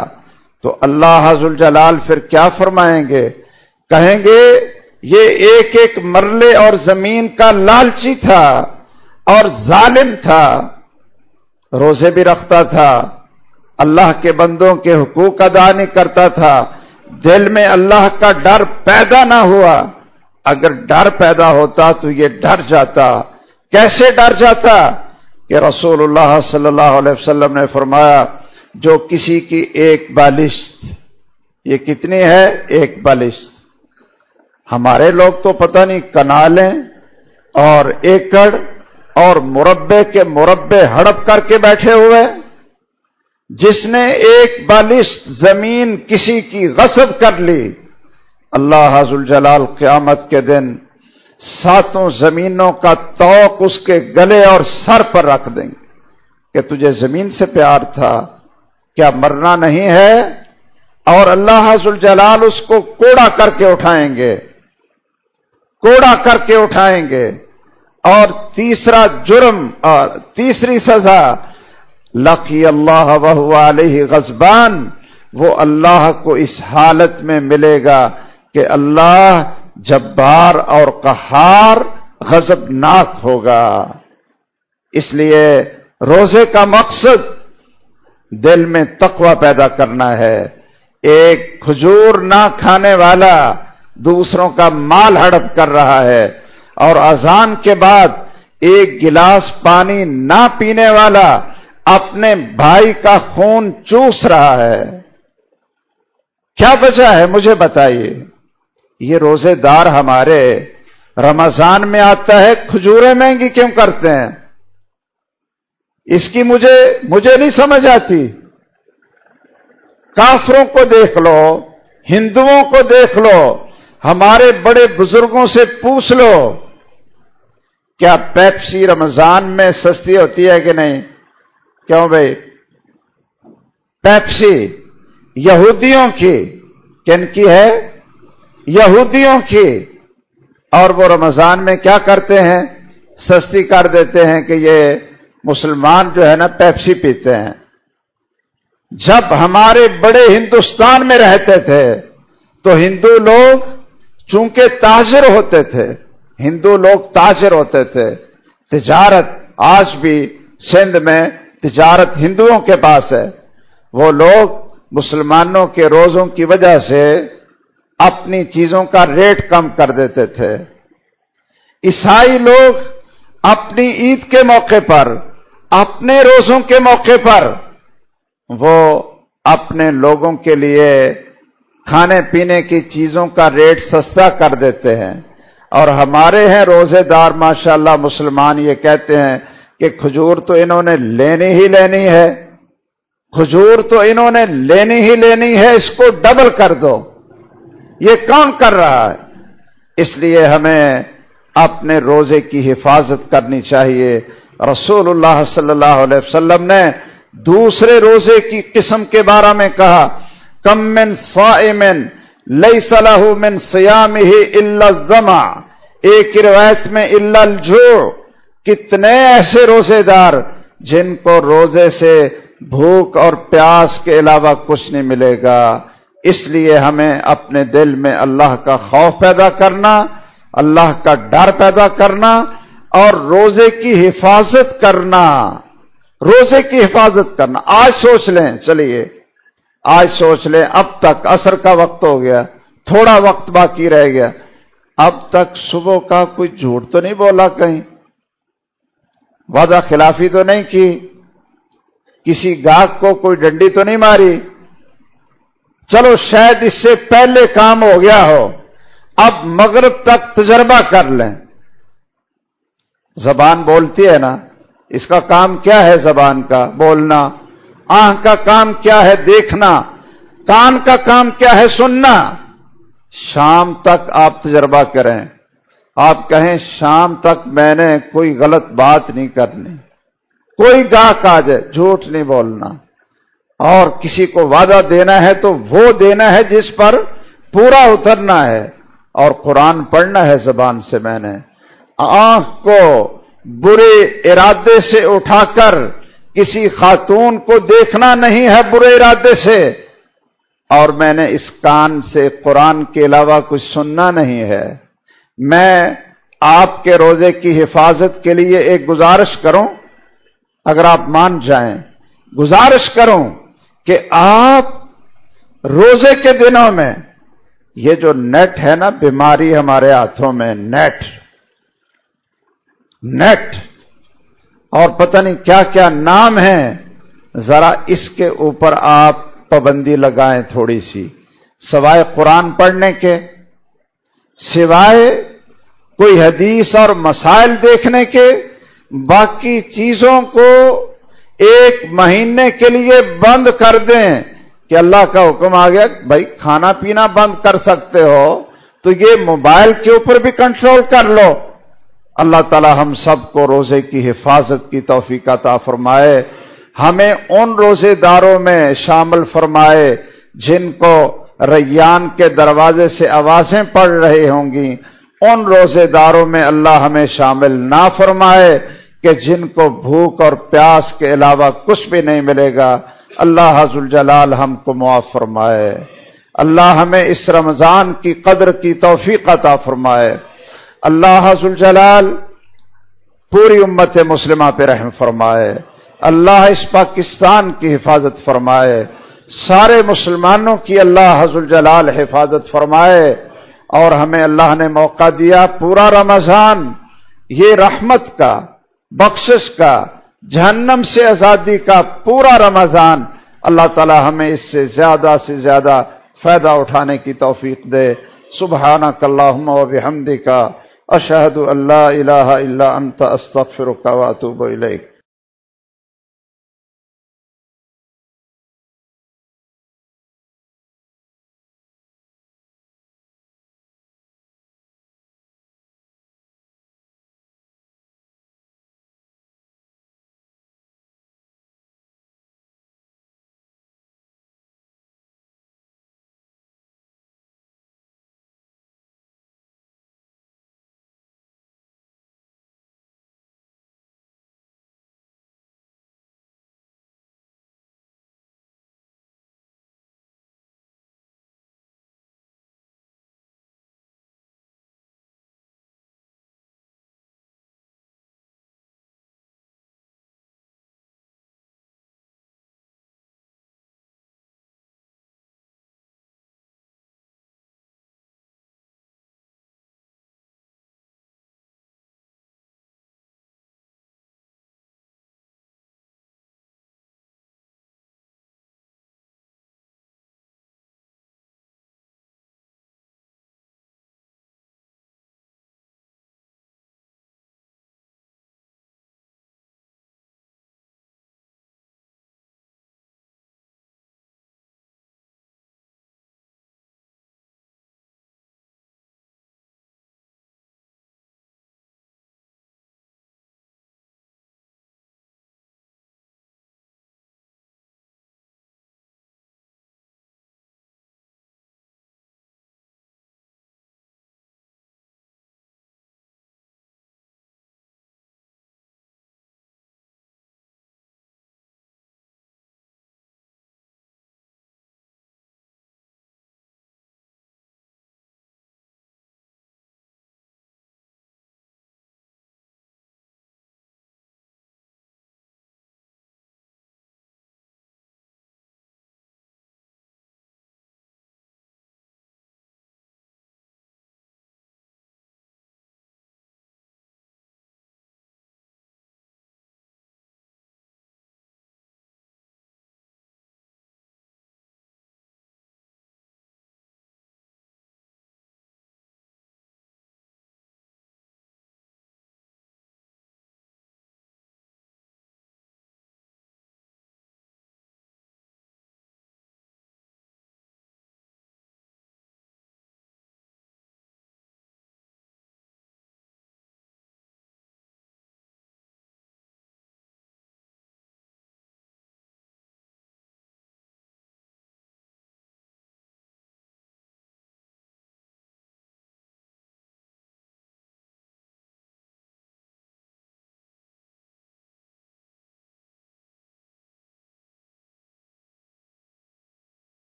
تو اللہ حضر جلال پھر کیا فرمائیں گے؟ کہیں گے، یہ ایک ایک مرلے اور زمین کا لالچی تھا اور ظالم تھا، روزے بھی رکھتا تھا، اللہ کے بندوں کے حقوق ادا نہیں کرتا تھا۔ دل میں اللہ کا ڈر پیدا نہ ہوا۔ اگر ڈر پیدا ہوتا تو یہ ڈر جاتا۔ کیسے ڈر جاتا؟ کہ رسول اللہ صلی اللہ علیہ وسلم نے فرمایا، جو کسی کی ایک بالش یہ کتنی ہے؟ ایک بالش ہمارے لوگ تو پتہ نہیں، کنالیں اور ایکڑ اور مربے کے مربے ہڑپ کر کے بیٹھے ہوئے۔ جس نے ایک بالش زمین کسی کی غصب کر لی، اللہ حضر جلال قیامت کے دن ساتوں زمینوں کا توق اس کے گلے اور سر پر رکھ دیں گے کہ تجھے زمین سے پیار تھا، کیا مرنا نہیں ہے؟ اور اللہ حضر جلال اس کو کوڑا کر کے اٹھائیں گے، کوڑا کر کے اٹھائیں گے۔ اور تیسرا جرم اور تیسری سزا لقی اللہ علیہ غزبان وہ اللہ کو اس حالت میں ملے گا کہ اللہ جبار اور قہار غزب ناک ہوگا۔ اس لیے روزے کا مقصد دل میں تقوی پیدا کرنا ہے۔ ایک کھجور نہ کھانے والا دوسروں کا مال ہڑپ کر رہا ہے اور اذان کے بعد ایک گلاس پانی نہ پینے والا اپنے بھائی کا خون چوس رہا ہے۔ کیا وجہ ہے مجھے بتائیے؟ یہ روزے دار ہمارے رمضان میں آتا ہے، کھجورے مہنگی کیوں کرتے ہیں؟ اس کی مجھے مجھے نہیں سمجھ آتی۔ کافروں کو دیکھ لو، ہندوؤں کو دیکھ لو، ہمارے بڑے بزرگوں سے پوچھ لو، کیا پیپسی رمضان میں سستی ہوتی ہے کہ نہیں؟ کیوں بھائی؟ پیپسی یہودیوں کی، کن کی ہے؟ یہودیوں کی۔ اور وہ رمضان میں کیا کرتے ہیں؟ سستی کر دیتے ہیں کہ یہ مسلمان جو ہے نا پیپسی پیتے ہیں۔ جب ہمارے بڑے ہندوستان میں رہتے تھے، تو ہندو لوگ چونکہ تاجر ہوتے تھے، ہندو لوگ تاجر ہوتے تھے۔ تجارت آج بھی سندھ میں تجارت ہندوؤں کے پاس ہے، وہ لوگ مسلمانوں کے روزوں کی وجہ سے اپنی چیزوں کا ریٹ کم کر دیتے تھے۔ عیسائی لوگ اپنی عید کے موقع پر، اپنے روزوں کے موقع پر وہ اپنے لوگوں کے لیے کھانے پینے کی چیزوں کا ریٹ سستا کر دیتے ہیں۔ اور ہمارے ہیں روزے دار، ماشاءاللہ مسلمان یہ کہتے ہیں کہ کھجور تو انہوں نے لینی ہی لینی ہے، کھجور تو انہوں نے لینی ہی لینی ہے، اس کو ڈبل کر دو۔ یہ کون کر رہا ہے؟ اس لیے ہمیں اپنے روزے کی حفاظت کرنی چاہیے۔ رسول اللہ صلی اللہ علیہ وسلم نے دوسرے روزے کی قسم کے بارے میں کہا، کم من سائمن لئی صلاح من سیام ہی اللہ ایک روایت میں اللہ الجوع۔ کتنے ایسے روزے دار جن کو روزے سے بھوک اور پیاس کے علاوہ کچھ نہیں ملے گا۔ اس لیے ہمیں اپنے دل میں اللہ کا خوف پیدا کرنا، اللہ کا ڈر پیدا کرنا اور روزے کی حفاظت کرنا۔ روزے کی حفاظت کرنا۔ آج سوچ لیں، چلیے، آج سوچ لیں۔ اب تک اثر کا وقت ہو گیا، تھوڑا وقت باقی رہ گیا۔ اب تک صبح کا کوئی جھوٹ تو نہیں بولا کہیں۔ وعدہ خلافی تو نہیں کی، کسی گاہک کو کوئی ڈنڈی تو نہیں ماری۔ چلو شاید اس سے پہلے کام ہو گیا ہو، اب مغرب تک تجربہ کر لیں۔ زبان بولتی ہے نا، اس کا کام کیا ہے زبان کا؟ بولنا۔ آنکھ کا کام کیا ہے دیکھنا؟ کان کا کام کیا ہے سننا؟ شام تک آپ تجربہ کریں۔ آپ کہیں شام تک میں نے کوئی غلط بات نہیں کرنی، کوئی گاہک آ جائے جھوٹ نہیں بولنا۔ اور کسی کو وعدہ دینا ہے تو وہ دینا ہے جس پر پورا اترنا ہے۔ اور قرآن پڑھنا ہے زبان سے میں نے۔ آنکھ کو برے ارادے سے اٹھا کر کسی خاتون کو دیکھنا نہیں ہے برے ارادے سے۔ اور میں نے اس کان سے قرآن کے علاوہ کچھ سننا نہیں ہے۔ میں آپ کے روزے کی حفاظت کے لیے ایک گزارش کروں، اگر آپ مان جائیں، گزارش کروں کہ آپ روزے کے دنوں میں، یہ جو نیٹ ہے نا، بیماری ہمارے ہاتھوں میں، نیٹ نیٹ، اور پتہ نہیں کیا کیا نام ہے ذرا اس کے اوپر آپ پابندی لگائیں تھوڑی سی، سوائے قرآن پڑھنے کے، سوائے کوئی حدیث اور مسائل دیکھنے کے باقی چیزوں کو ایک مہینے کے لیے بند کر دیں کہ اللہ کا حکم آ گیا، بھائی کھانا پینا بند کر سکتے ہو، تو یہ موبائل کے اوپر بھی کنٹرول کر لو۔ اللہ تعالی ہم سب کو روزے کی حفاظت کی توفیق عطا فرمائے۔ ہمیں ان روزے داروں میں شامل فرمائے جن کو ریان کے دروازے سے آوازیں پڑ رہی ہوں گی۔ ان روزے داروں میں اللہ ہمیں شامل نہ فرمائے کہ جن کو بھوک اور پیاس کے علاوہ کچھ بھی نہیں ملے گا، اللہ حض الجلال ہم کو معاف فرمائے۔ اللہ ہمیں اس رمضان کی قدر کی توفیق عطا فرمائے۔ اللہ حض الجلال پوری امت مسلمہ پہ رحم فرمائے۔ اللہ اس پاکستان کی حفاظت فرمائے۔ سارے مسلمانوں کی اللہ حض الجلال حفاظت فرمائے۔ اور ہمیں اللہ نے موقع دیا پورا رمضان یہ رحمت کا، بخشش کا، جہنم سے آزادی کا پورا رمضان اللہ تعالی ہمیں اس سے زیادہ سے زیادہ فائدہ اٹھانے کی توفیق دے۔ سبحانہ کلّہ و بحمدی کا اشہد اللہ الہ الا انت، استغفرک و اتوب الیک۔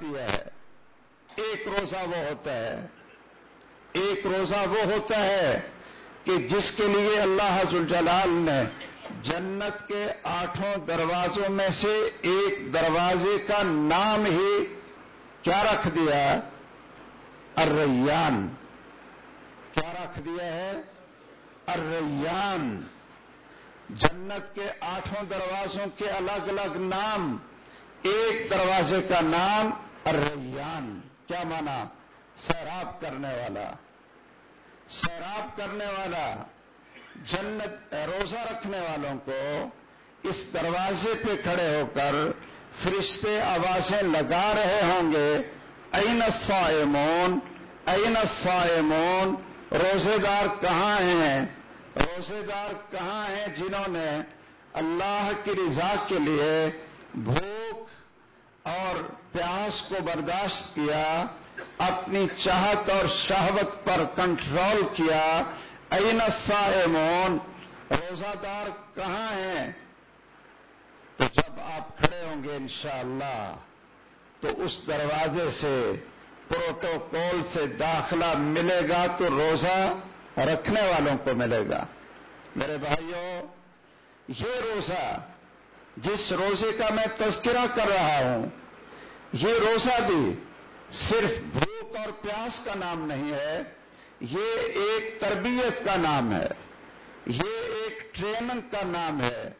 دیا ہے۔ ایک روزہ وہ ہوتا ہے۔ ایک روزہ وہ ہوتا ہے کہ جس کے لیے اللہ حضر جلال نے جنت کے آٹھوں دروازوں میں سے ایک دروازے کا نام ہی کیا رکھ دیا؟ الریان۔ کیا رکھ دیا ہے؟ الریان۔ جنت کے آٹھوں دروازوں کے الگ الگ نام، ایک دروازے کا نام الریان کیا مانا؟ سیراب کرنے والا۔ سیراب کرنے والا جنت، روزہ رکھنے والوں کو اس دروازے پہ کھڑے ہو کر فرشتے آوازیں لگا رہے ہوں گے۔ این سائمون این سائمون روزے دار کہاں ہیں؟ روزے دار کہاں ہیں جنہوں نے اللہ کی رضا کے لیے بھوک اور پیاس کو برداشت کیا، اپنی چاہت اور شہوت پر کنٹرول کیا این سائمون روزہ دار کہاں ہیں؟ تو جب آپ کھڑے ہوں گے انشاءاللہ، تو اس دروازے سے، پروٹوکول سے داخلہ ملے گا تو روزہ رکھنے والوں کو ملے گا۔ میرے بھائیوں، یہ روزہ جس روزے کا میں تذکرہ کر رہا ہوں یہ روزہ بھی صرف بھوک اور پیاس کا نام نہیں ہے، یہ ایک تربیت کا نام ہے، یہ ایک ٹریننگ کا نام ہے،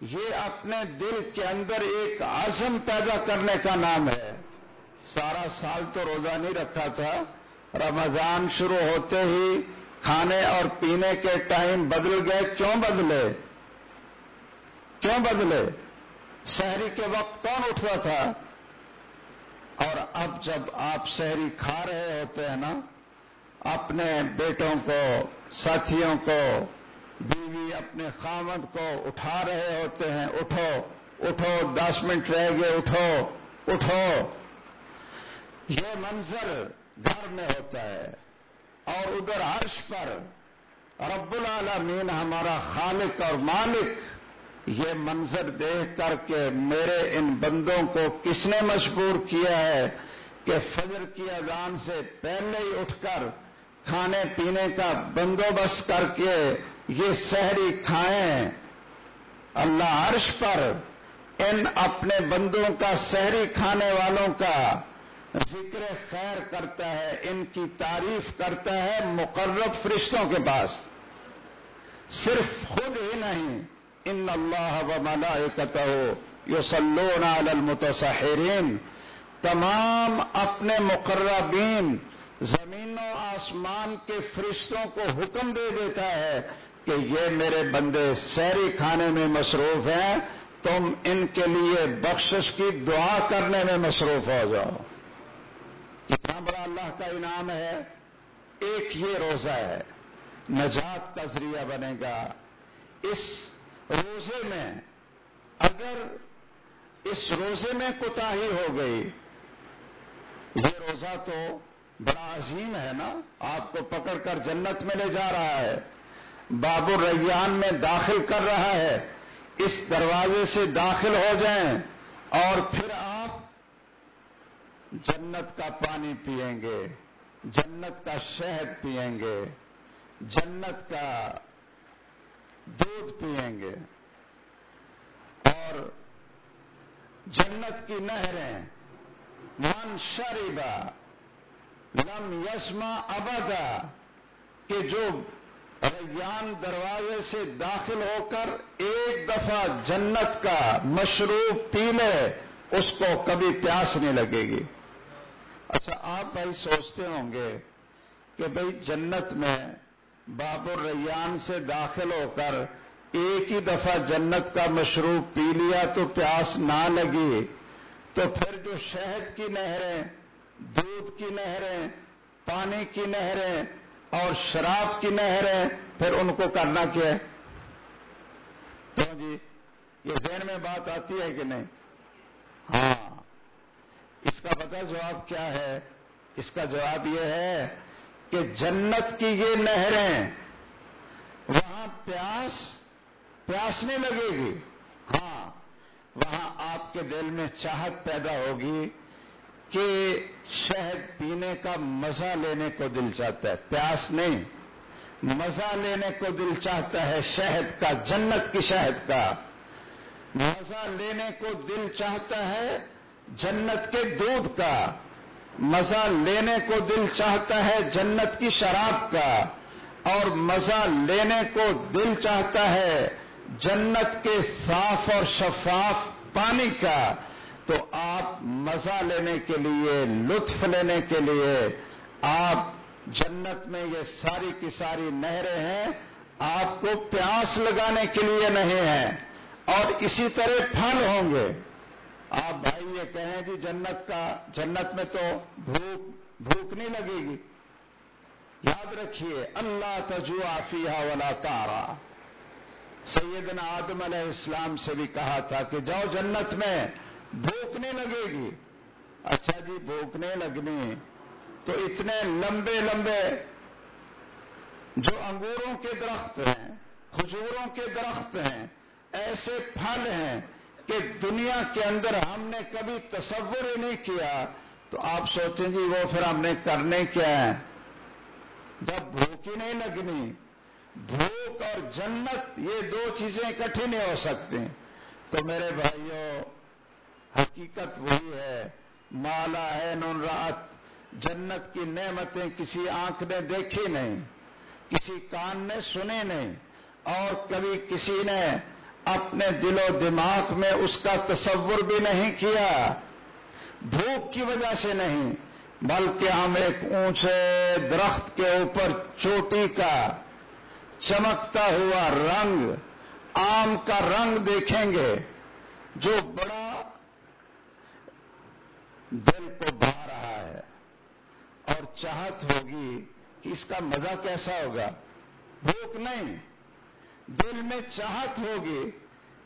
یہ اپنے دل کے اندر ایک عزم پیدا کرنے کا نام ہے۔ سارا سال تو روزہ نہیں رکھا تھا، رمضان شروع ہوتے ہی کھانے اور پینے کے ٹائم بدل گئے۔ کیوں بدلے؟ کیوں بدلے؟ شہری کے وقت کون اٹھتا تھا؟ اور اب جب آپ شہری کھا رہے ہوتے ہیں نا، اپنے بیٹوں کو، ساتھیوں کو، بیوی اپنے خامد کو اٹھا رہے ہوتے ہیں، اٹھو اٹھو، دس منٹ رہ گئے، اٹھو اٹھو۔ یہ منظر گھر میں ہوتا ہے اور ادھر عرش پر رب العالمین ہمارا خالق اور مالک یہ منظر دیکھ کر کے میرے ان بندوں کو کس نے مجبور کیا ہے کہ فجر کی اذان سے پہلے ہی اٹھ کر کھانے پینے کا بندوبست کر کے یہ سحری کھائیں؟ اللہ عرش پر ان اپنے بندوں کا سحری کھانے والوں کا ذکر خیر کرتا ہے، ان کی تعریف کرتا ہے مقرب فرشتوں کے پاس۔ صرف خود ہی نہیں ان اللہ و ملائکتہ یصلون علی المتصحرین، تمام اپنے مقربین زمین و آسمان کے فرشتوں کو حکم دے دیتا ہے کہ یہ میرے بندے سیری کھانے میں مصروف ہیں، تم ان کے لیے بخشش کی دعا کرنے میں مصروف ہو جاؤ۔ کتنا بڑا اللہ کا انعام ہے، ایک یہ روزہ ہے، نجات کا ذریعہ بنے گا۔ اس روزے میں اگر اس روزے میں کوتا ہی ہو گئی، یہ روزہ تو بڑا عظیم ہے نا؟ آپ کو پکڑ کر جنت میں لے جا رہا ہے، باب الریان میں داخل کر رہا ہے، اس دروازے سے داخل ہو جائیں اور پھر آپ جنت کا پانی پیئیں گے، جنت کا شہد پیئیں گے، جنت کا دودھ پیئیں گے اور جنت کی نہریں، من شریبا لم یسما ابدا، کہ جو ریان دروازے سے داخل ہو کر ایک دفعہ جنت کا مشروب پی لے، اس کو کبھی پیاس نہیں لگے گی۔ اچھا آپ بھائی سوچتے ہوں گے کہ بھائی جنت میں باب الریان سے داخل ہو کر ایک ہی دفعہ جنت کا مشروب پی لیا تو پیاس نہ لگی، تو پھر جو شہد کی نہریں، دودھ کی نہریں، پانی کی نہریں اور شراب کی نہریں، پھر ان کو کرنا کیا ہے؟ جی؟ یہ ذہن میں بات آتی ہے کہ نہیں؟ ہاں۔ اس کا پتا جواب کیا ہے؟ اس کا جواب یہ ہے کہ جنت کی یہ نہریں وہاں پیاس پیاس نہیں لگے گی۔ ہاں وہاں آپ کے دل میں چاہت پیدا ہوگی کہ شہد پینے کا مزہ لینے کو دل چاہتا ہے۔ پیاس نہیں، مزہ لینے کو دل چاہتا ہے شہد کا، جنت کی شہد کا۔ مزہ لینے کو دل چاہتا ہے جنت کے دودھ کا۔ مزہ لینے کو دل چاہتا ہے جنت کی شراب کا، اور مزہ لینے کو دل چاہتا ہے جنت کے صاف اور شفاف پانی کا۔ تو آپ مزہ لینے کے لیے، لطف لینے کے لیے آپ جنت میں یہ ساری کی ساری نہریں ہیں، آپ کو پیاس لگانے کے لیے نہیں ہیں، اور اسی طرح پھل ہوں گے۔ آپ بھائی یہ کہیں جی جنت کا جنت میں تو بھوک بھوک نہیں لگے گی۔ یاد رکھیے، اللہ تجو آفیہ ولا تارا۔ سیدنا آدم علیہ السلام سے بھی کہا تھا کہ جاؤ جنت میں، بھوک نہیں لگے گی۔ اچھا جی بھوک نہیں لگنی۔ تو اتنے لمبے لمبے جو انگوروں کے درخت ہیں، کھجوروں کے درخت ہیں، ایسے پھل ہیں کہ دنیا کے اندر ہم نے کبھی تصور ہی نہیں کیا، تو آپ سوچیں جی وہ پھر ہم نے کرنے کیا ہے؟ جب بھوک ہی نہیں لگنی، بھوک اور جنت یہ دو چیزیں اکٹھی نہیں ہو سکتی۔ تو میرے بھائیوں حقیقت وہی ہے، مالا ہے نون رات، جنت کی نعمتیں کسی آنکھ نے دیکھی نہیں، کسی کان نے سنے نہیں، اور کبھی کسی نے اپنے دل و دماغ میں اس کا تصور بھی نہیں کیا، بھوک کی وجہ سے نہیں، بلکہ ہم ایک اونچے درخت کے اوپر چوٹی کا چمکتا ہوا رنگ، آم کا رنگ دیکھیں گے، جو بڑا دل کو بھا رہا ہے۔ اور چاہت ہوگی کہ اس کا مزہ کیسا ہوگا؟ بھوک نہیں۔ دل میں چاہت ہوگی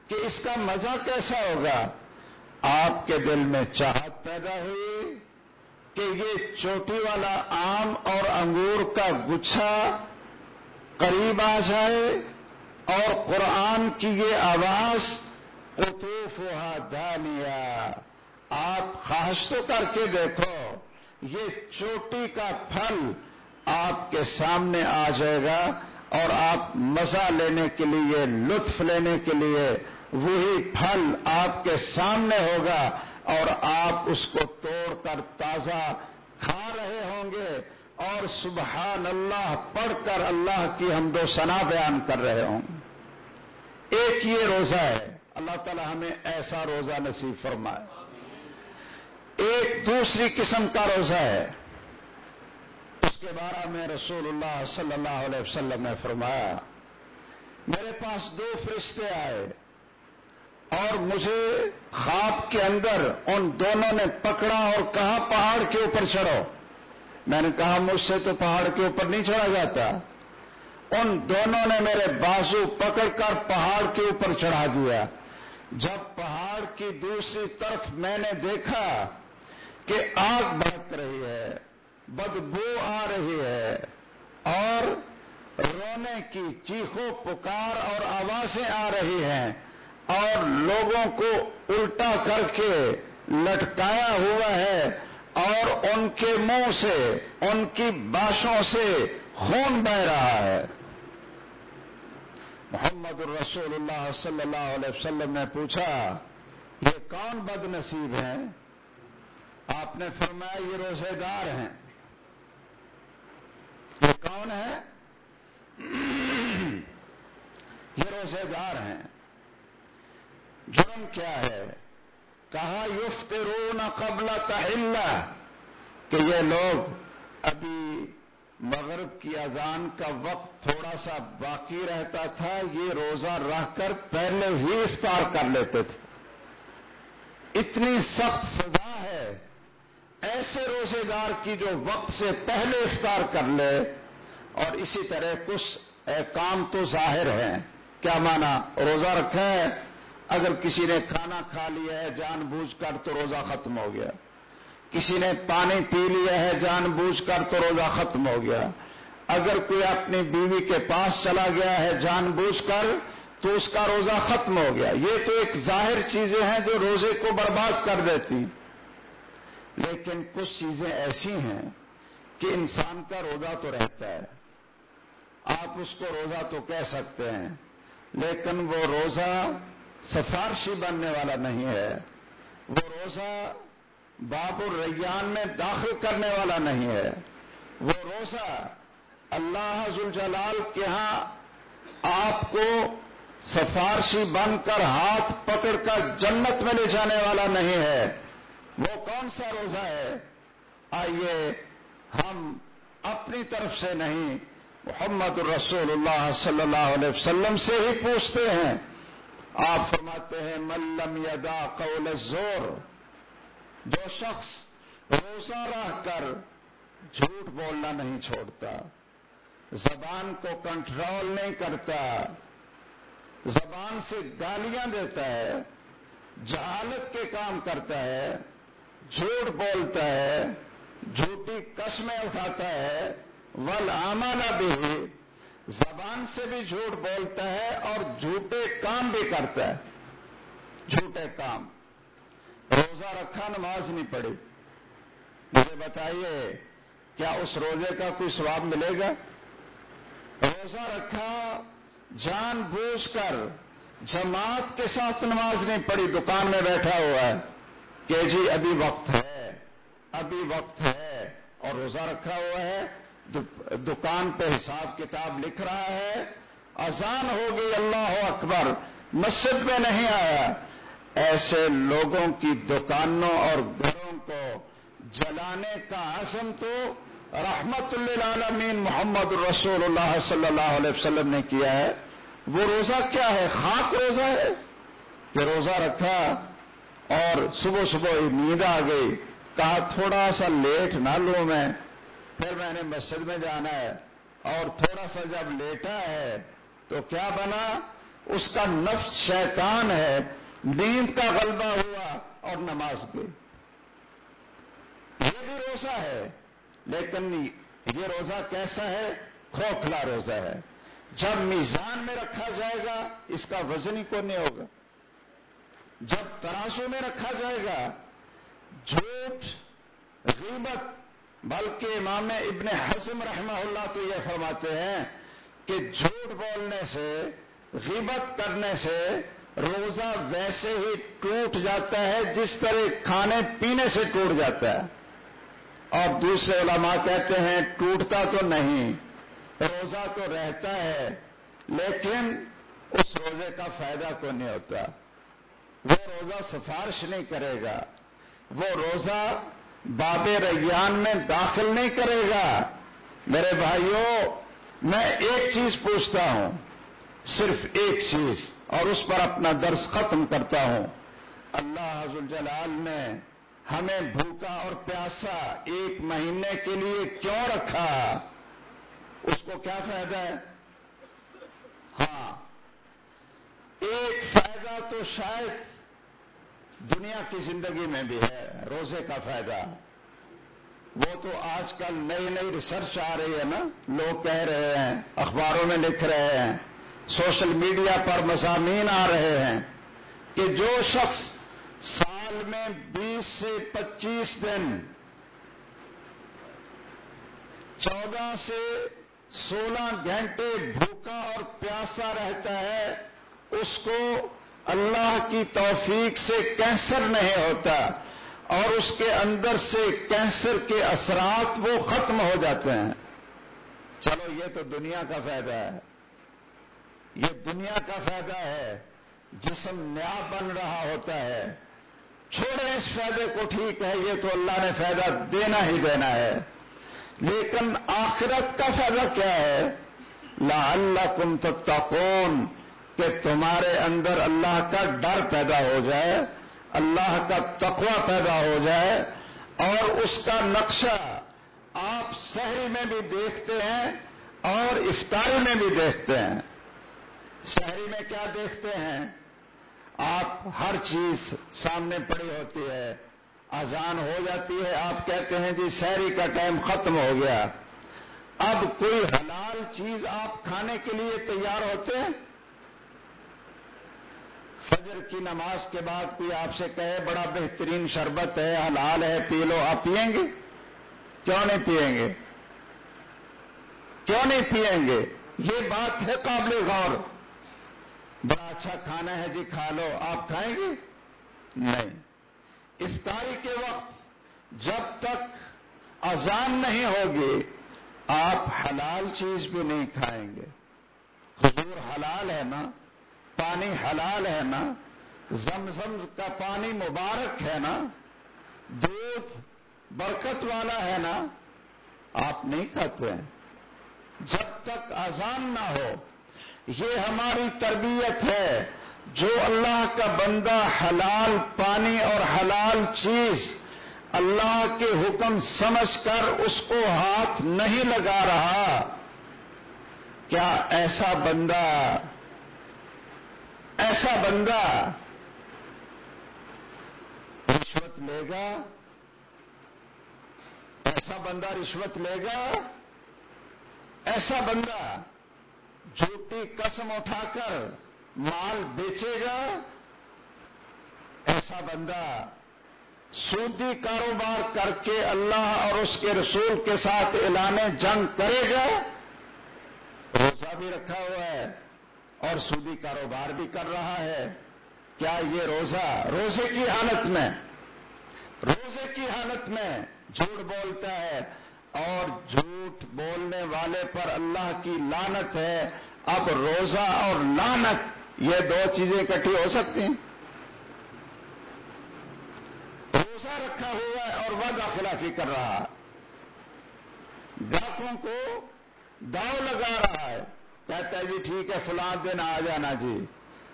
کہ اس کا مزہ کیسا ہوگا؟ آپ کے دل میں چاہت پیدا ہوئی کہ یہ چوٹی والا آم اور انگور کا گچھا قریب آ جائے اور قرآن کی یہ آواز، قطوف ہوا دانیا آپ خواہش تو کر کے دیکھو، یہ چوٹی کا پھل آپ کے سامنے آ جائے گا۔ اور آپ مزہ لینے کے لیے، لطف لینے کے لیے وہی پھل آپ کے سامنے ہوگا اور آپ اس کو توڑ کر تازہ کھا رہے ہوں گے اور سبحان اللہ پڑھ کر اللہ کی ہم دو سنا بیان کر رہے ہوں۔ گے ایک یہ روزہ ہے، اللہ تعالی ہمیں ایسا روزہ نصیب فرمائے۔ ایک دوسری قسم کا روزہ ہے کے بارے میں رسول اللہ صلی اللہ علیہ وسلم نے فرمایا، میرے پاس دو فرشتے آئے اور مجھے خواب کے اندر ان دونوں نے پکڑا اور کہا، پہاڑ کے اوپر چڑھو۔ میں نے کہا، مجھ سے تو پہاڑ کے اوپر نہیں چڑھا جاتا۔ ان دونوں نے میرے بازو پکڑ کر پہاڑ کے اوپر چڑھا دیا۔ جب پہاڑ کی دوسری طرف میں نے دیکھا کہ آگ بھڑک رہی ہے۔ بدبو آ رہی ہے اور رونے کی چیخو پکار اور آوازیں آ رہی ہیں اور لوگوں کو الٹا کر کے لٹکایا ہوا ہے اور ان کے منہ سے، ان کی باشوں سے خون بہ رہا ہے۔ محمد الرسول اللہ صلی اللہ علیہ وسلم نے پوچھا، یہ کون بد نصیب ہیں؟ آپ نے فرمایا، یہ روزے دار ہیں۔ یہ کون ہے؟ یہ روزے دار ہیں۔ جرم کیا ہے؟ کہا یفت قبل تحل کہ یہ لوگ ابھی مغرب کی اذان کا وقت تھوڑا سا باقی رہتا تھا، یہ روزہ رہ کر پہلے ہی افطار کر لیتے تھے۔ اتنی سخت سزا ہے ایسے روزے دار کی جو وقت سے پہلے افطار کر لے اور اسی طرح کچھ کام تو ظاہر ہیں۔ کیا مانا؟ روزہ رکھا ہے اگر کسی نے کھانا کھا لیا ہے، جان بوجھ کر تو روزہ ختم ہو گیا۔ کسی نے پانی پی لیا ہے، جان بوجھ کر تو روزہ ختم ہو گیا۔ اگر کوئی اپنی بیوی کے پاس چلا گیا ہے، جان بوجھ کر تو اس کا روزہ ختم ہو گیا۔ یہ تو ایک ظاہر چیزیں ہیں جو روزے کو برباد کر دیتی۔ لیکن کچھ چیزیں ایسی ہیں کہ انسان کا روزہ تو رہتا ہے۔ آپ اس کو روزہ تو کہہ سکتے ہیں، لیکن وہ روزہ سفارشی بننے والا نہیں ہے۔ وہ روزہ باب الریان میں داخل کرنے والا نہیں ہے۔ وہ روزہ اللہ جلال کے ہاں آپ کو سفارشی بن کر ہاتھ پکڑ کر جنت میں لے جانے والا نہیں ہے۔ وہ کون سا روزہ ہے؟ آئیے ہم اپنی طرف سے نہیں، محمد الرسول اللہ صلی اللہ علیہ وسلم سے ہی پوچھتے ہیں۔ آپ فرماتے ہیں ملم یدا قول زور جو شخص روزہ رہ کر جھوٹ بولنا نہیں چھوڑتا، زبان کو کنٹرول نہیں کرتا، زبان سے گالیاں دیتا ہے، جہالت کے کام کرتا ہے جھوٹ بولتا ہے، جھوٹی قسمیں اٹھاتا ہے ول آمانہ بھی زبان سے بھی جھوٹ بولتا ہے اور جھوٹے کام بھی کرتا ہے۔ جھوٹے کام۔ روزہ رکھا نماز نہیں پڑی مجھے بتائیے، کیا اس روزے کا کوئی سواب ملے گا؟ روزہ رکھا، جان بوجھ کر جماعت کے ساتھ نماز نہیں پڑی دکان میں بیٹھا ہوا ہے۔ کہ جی ابھی وقت ہے، ابھی وقت ہے اور روزہ رکھا ہوا ہے دکان پہ حساب کتاب لکھ رہا ہے، اذان ہو گئی، اللہ اکبر، مسجد میں نہیں آیا۔ ایسے لوگوں کی دکانوں اور گھروں کو جلانے کا عزم تو رحمت اللہ محمد رسول اللہ صلی اللہ علیہ وسلم نے کیا ہے۔ وہ روزہ کیا ہے؟ خاک روزہ ہے کہ روزہ رکھا اور صبح صبح نیند آ گئی۔ کہا، تھوڑا سا لیٹ نہ لوں میں۔ پھر میں نے مسجد میں جانا ہے۔ اور تھوڑا سا جب لیٹا ہے تو کیا بنا؟ اس کا نفس شیطان ہے۔ نیند کا غلبہ ہوا اور نماز گئی یہ بھی روزہ ہے، لیکن یہ روزہ کیسا ہے؟ کھوکھلا روزہ ہے۔ جب میزان میں رکھا جائے گا، اس کا وزن ہی کو نہیں ہوگا۔ جب تراشوں میں رکھا جائے گا، جھوٹ، غیبت، بلکہ امام ابن حسم رحمہ اللہ تو یہ فرماتے ہیں کہ جھوٹ بولنے سے، غیبت کرنے سے روزہ ویسے ہی ٹوٹ جاتا ہے جس طرح کھانے پینے سے ٹوٹ جاتا ہے۔ اور دوسرے علماء کہتے ہیں، ٹوٹتا تو نہیں، روزہ تو رہتا ہے، لیکن اس روزے کا فائدہ کو نہیں ہوتا۔ وہ روزہ سفارش نہیں کرے گا، وہ روزہ باب ریان میں داخل نہیں کرے گا۔ میرے بھائیوں، میں ایک چیز پوچھتا ہوں، صرف ایک چیز، اور اس پر اپنا درس ختم کرتا ہوں۔ اللہ حضر جلال نے ہمیں بھوکا اور پیاسا ایک مہینے کے لیے کیوں رکھا؟ اس کو کیا فائدہ ہے؟ ہاں ایک فائدہ تو شاید دنیا کی زندگی میں بھی ہے، روزے کا فائدہ۔ وہ تو آج کل نئی نئی ریسرچ آ رہی ہے نا، لوگ کہہ رہے ہیں، اخباروں میں لکھ رہے ہیں، سوشل میڈیا پر مضامین آ رہے ہیں کہ جو شخص سال میں بیس سے پچیس دن، چودہ سے سولہ گھنٹے بھوکا اور پیاسا رہتا ہے، اس کو اللہ کی توفیق سے کینسر نہیں ہوتا اور اس کے اندر سے کینسر کے اثرات وہ ختم ہو جاتے ہیں۔ چلو، یہ تو دنیا کا فائدہ ہے۔ یہ دنیا کا فائدہ ہے۔ جسم نیا بن رہا ہوتا ہے۔ چھوڑے اس فائدے کو ٹھیک ہے، یہ تو اللہ نے فائدہ دینا ہی دینا ہے۔ لیکن آخرت کا فائدہ کیا ہے؟ لا اللہ کم تتقون۔ کہ تمہارے اندر اللہ کا ڈر پیدا ہو جائے، اللہ کا تقوی پیدا ہو جائے، اور اس کا نقشہ آپ شہری میں بھی دیکھتے ہیں اور افطاری میں بھی دیکھتے ہیں۔ شہری میں کیا دیکھتے ہیں؟ آپ ہر چیز سامنے پڑی ہوتی ہے آزان ہو جاتی ہے، آپ کہتے ہیں جی شہری کا ٹائم ختم ہو گیا۔ اب کوئی حلال چیز آپ کھانے کے لیے تیار ہوتے ہیں؟ فجر کی نماز کے بعد کوئی آپ سے کہے بڑا بہترین شربت ہے، حلال ہے، پی لو، آپ پیئیں گے؟ کیوں نہیں پیئیں گے؟ کیوں نہیں پیئیں گے؟ یہ بات ہے قابل غور۔ بڑا اچھا کھانا ہے جی کھا لو، آپ کھائیں گے؟ نہیں۔ افطاری کے وقت جب تک اذان نہیں ہوگی، آپ حلال چیز بھی نہیں کھائیں گے۔ حضور حلال ہے نا؟ پانی حلال ہے نا، زمزم کا پانی مبارک ہے نا، دودھ برکت والا ہے نا، آپ نہیں کہتے ہیں۔ جب تک آزان نہ ہو، یہ ہماری تربیت ہے، جو اللہ کا بندہ حلال پانی اور حلال چیز اللہ کے حکم سمجھ کر اس کو ہاتھ نہیں لگا رہا، کیا ایسا بندہ ایسا بندہ رشوت لے گا، ایسا بندہ رشوت لے گا، ایسا بندہ جھوٹی قسم اٹھا کر مال بیچے گا، ایسا بندہ سودی کاروبار کر کے اللہ اور اس کے رسول کے ساتھ اعلان جنگ کرے گا، روزہ بھی رکھا ہوا ہے۔ اور سودی کاروبار بھی کر رہا ہے۔ کیا یہ روزہ، روزے کی حالت میں، روزے کی حالت میں جھوٹ بولتا ہے اور جھوٹ بولنے والے پر اللہ کی لانت ہے۔ اب روزہ اور لانت یہ دو چیزیں اکٹھی ہو سکتی ہیں۔ روزہ رکھا ہوا ہے اور وعدہ خلافی کر رہا گاہکوں کو داؤ لگا رہا ہے۔ کہتا ہے جی ٹھیک ہے، فلاں دن آ جانا جی۔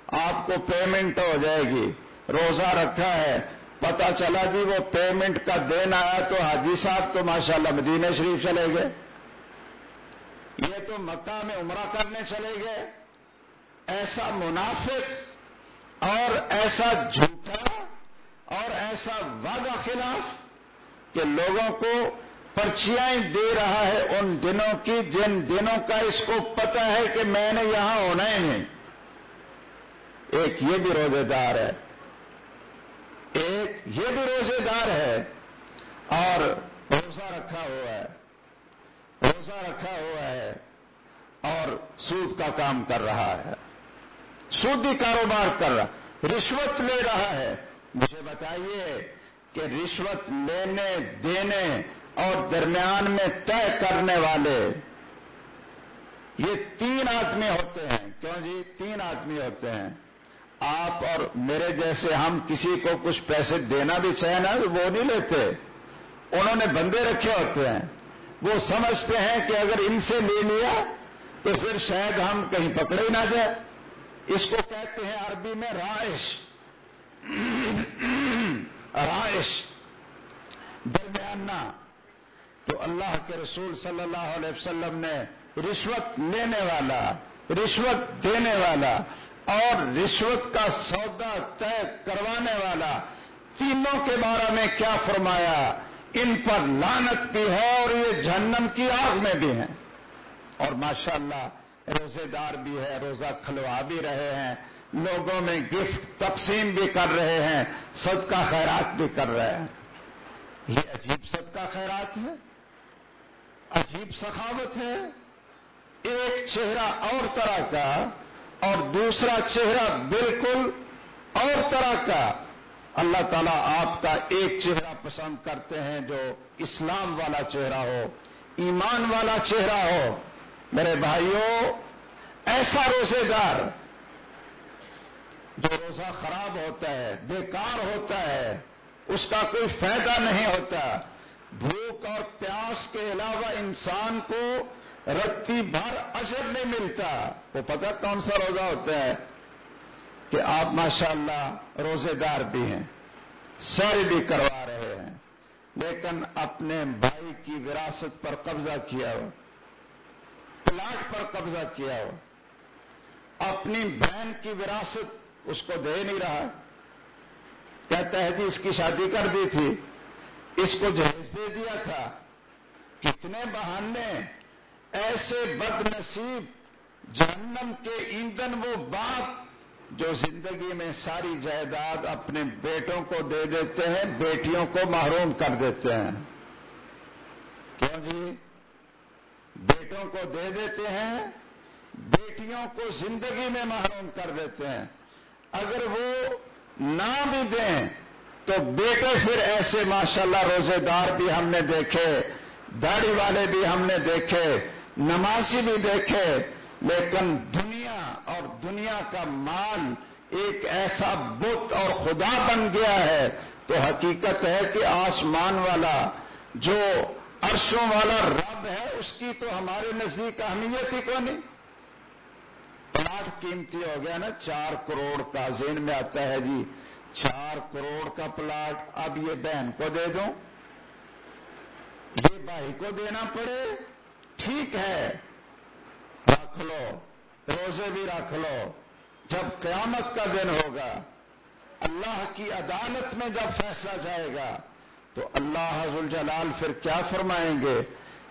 آپ کو پیمنٹ ہو جائے گی۔ روزہ رکھا ہے۔ پتا چلا جی وہ پیمنٹ کا دن آیا تو حاجی صاحب تو ماشاءاللہ مدینہ شریف چلے گئے۔ یہ تو مکہ میں عمرہ کرنے چلے گئے۔ ایسا منافق اور ایسا جھوٹا اور ایسا وعدہ خلاف کہ لوگوں کو پرچیاں دے رہا ہے ان دنوں کی، جن دنوں کا اس کو پتا ہے کہ میں نے یہاں ہونا ہی نہیں۔ ایک یہ بھی روزے دار ہے۔ ایک یہ بھی روزے دار ہے۔ اور روزہ رکھا ہوا ہے۔ روزہ رکھا ہوا ہے۔ اور سود کا کام کر رہا ہے۔ سودی کاروبار کر رہا رشوت لے رہا ہے۔ مجھے بتائیے کہ رشوت لینے، دینے اور درمیان میں طے کرنے والے یہ تین آدمی ہوتے ہیں۔ کیوں جی؟ تین آدمی ہوتے ہیں۔ آپ اور میرے جیسے ہم کسی کو کچھ پیسے دینا بھی چاہیں نا وہ نہیں لیتے۔ انہوں نے بندے رکھے ہوتے ہیں۔ وہ سمجھتے ہیں کہ اگر ان سے لے لیا تو پھر شاید ہم کہیں پکڑے ہی نہ جائے اس کو کہتے ہیں عربی میں رائش۔ رائش۔ درمیانہ تو اللہ کے رسول صلی اللہ علیہ وسلم نے رشوت لینے والا، رشوت دینے والا اور رشوت کا سودا طے کروانے والا تینوں کے بارے میں کیا فرمایا؟ ان پر لانت بھی ہے اور یہ جہنم کی آگ میں بھی ہیں۔ اور ماشاءاللہ روزے دار بھی ہے روزہ کھلوا بھی رہے ہیں، لوگوں میں گفٹ تقسیم بھی کر رہے ہیں، صدقہ خیرات بھی کر رہے ہیں۔ یہ عجیب صدقہ خیرات ہے۔ عجیب سخاوت ہے۔ ایک چہرہ اور طرح کا اور دوسرا چہرہ بالکل اور طرح کا۔ اللہ تعالیٰ آپ کا ایک چہرہ پسند کرتے ہیں جو اسلام والا چہرہ ہو، ایمان والا چہرہ ہو۔ میرے بھائیوں، ایسا روزے دار جو روزہ خراب ہوتا ہے، بیکار ہوتا ہے، اس کا کوئی فائدہ نہیں ہوتا۔ بھوک اور پیاس کے علاوہ انسان کو رتی بھر اجر نہیں ملتا۔ وہ پتہ کون سا روزہ ہوتا ہے؟ کہ آپ ماشاءاللہ اللہ روزے دار بھی ہیں سر بھی کروا رہے ہیں، لیکن اپنے بھائی کی وراثت پر قبضہ کیا ہو، پلاٹ پر قبضہ کیا ہو، اپنی بہن کی وراثت اس کو دے نہیں رہا۔ کہتا ہے جی اس کی شادی کر دی تھی۔ اس کو جہیز دے دیا تھا۔ کتنے بہانے، ایسے بد نصیب جہنم کے ایندھن وہ بات جو زندگی میں ساری جائیداد اپنے بیٹوں کو دے دیتے ہیں، بیٹیوں کو محروم کر دیتے ہیں۔ کیوں جی؟ بیٹوں کو دے دیتے ہیں، بیٹیوں کو زندگی میں محروم کر دیتے ہیں۔ اگر وہ نہ بھی دیں تو بیٹے پھر ایسے ماشاءاللہ روزے دار بھی ہم نے دیکھے، داڑھی والے بھی ہم نے دیکھے، نمازی بھی دیکھے، لیکن دنیا اور دنیا کا مال ایک ایسا بت اور خدا بن گیا ہے تو حقیقت ہے کہ آسمان والا جو عرشوں والا رب ہے، اس کی تو ہمارے نزدیک اہمیت ہی کو نہیں۔ پلاٹ قیمتی ہو گیا نا، چار کروڑ کا زین میں آتا ہے جی۔ چار کروڑ کا پلاٹ اب یہ بہن کو دے دوں۔ یہ بھائی کو دینا پڑے۔ ٹھیک ہے۔ رکھ لو۔ روزے بھی رکھ لو۔ جب قیامت کا دن ہوگا، اللہ کی عدالت میں جب فیصلہ جائے گا، تو اللہ حضر جلال پھر کیا فرمائیں گے؟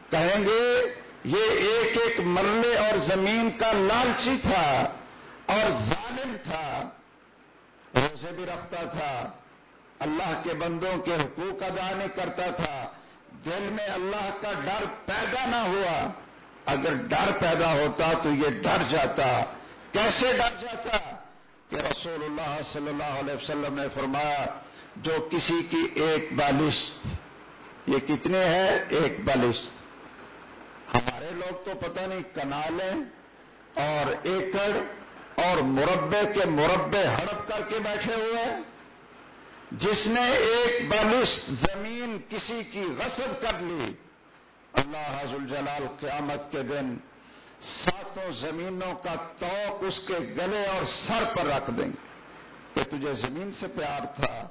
کہیں گے، یہ ایک ایک مرلے اور زمین کا لالچی تھا اور ظالم تھا۔ روزے بھی رکھتا تھا۔ اللہ کے بندوں کے حقوق ادا نہیں کرتا تھا۔ دل میں اللہ کا ڈر پیدا نہ ہوا۔ اگر ڈر پیدا ہوتا تو یہ ڈر جاتا۔ کیسے ڈر جاتا؟ کہ رسول اللہ صلی اللہ علیہ وسلم نے فرمایا، جو کسی کی ایک بالش یہ کتنے ہے ایک بالش ہمارے لوگ تو پتہ نہیں، کنالیں اور ایکڑ اور مربے کے مربے ہڑپ کر کے بیٹھے ہوئے ہیں۔ جس نے ایک بالش زمین کسی کی غصب کر لی۔ اللہ حضر جلال قیامت کے دن ساتوں زمینوں کا توق اس کے گلے اور سر پر رکھ دیں گے۔ کہ تجھے زمین سے پیار تھا،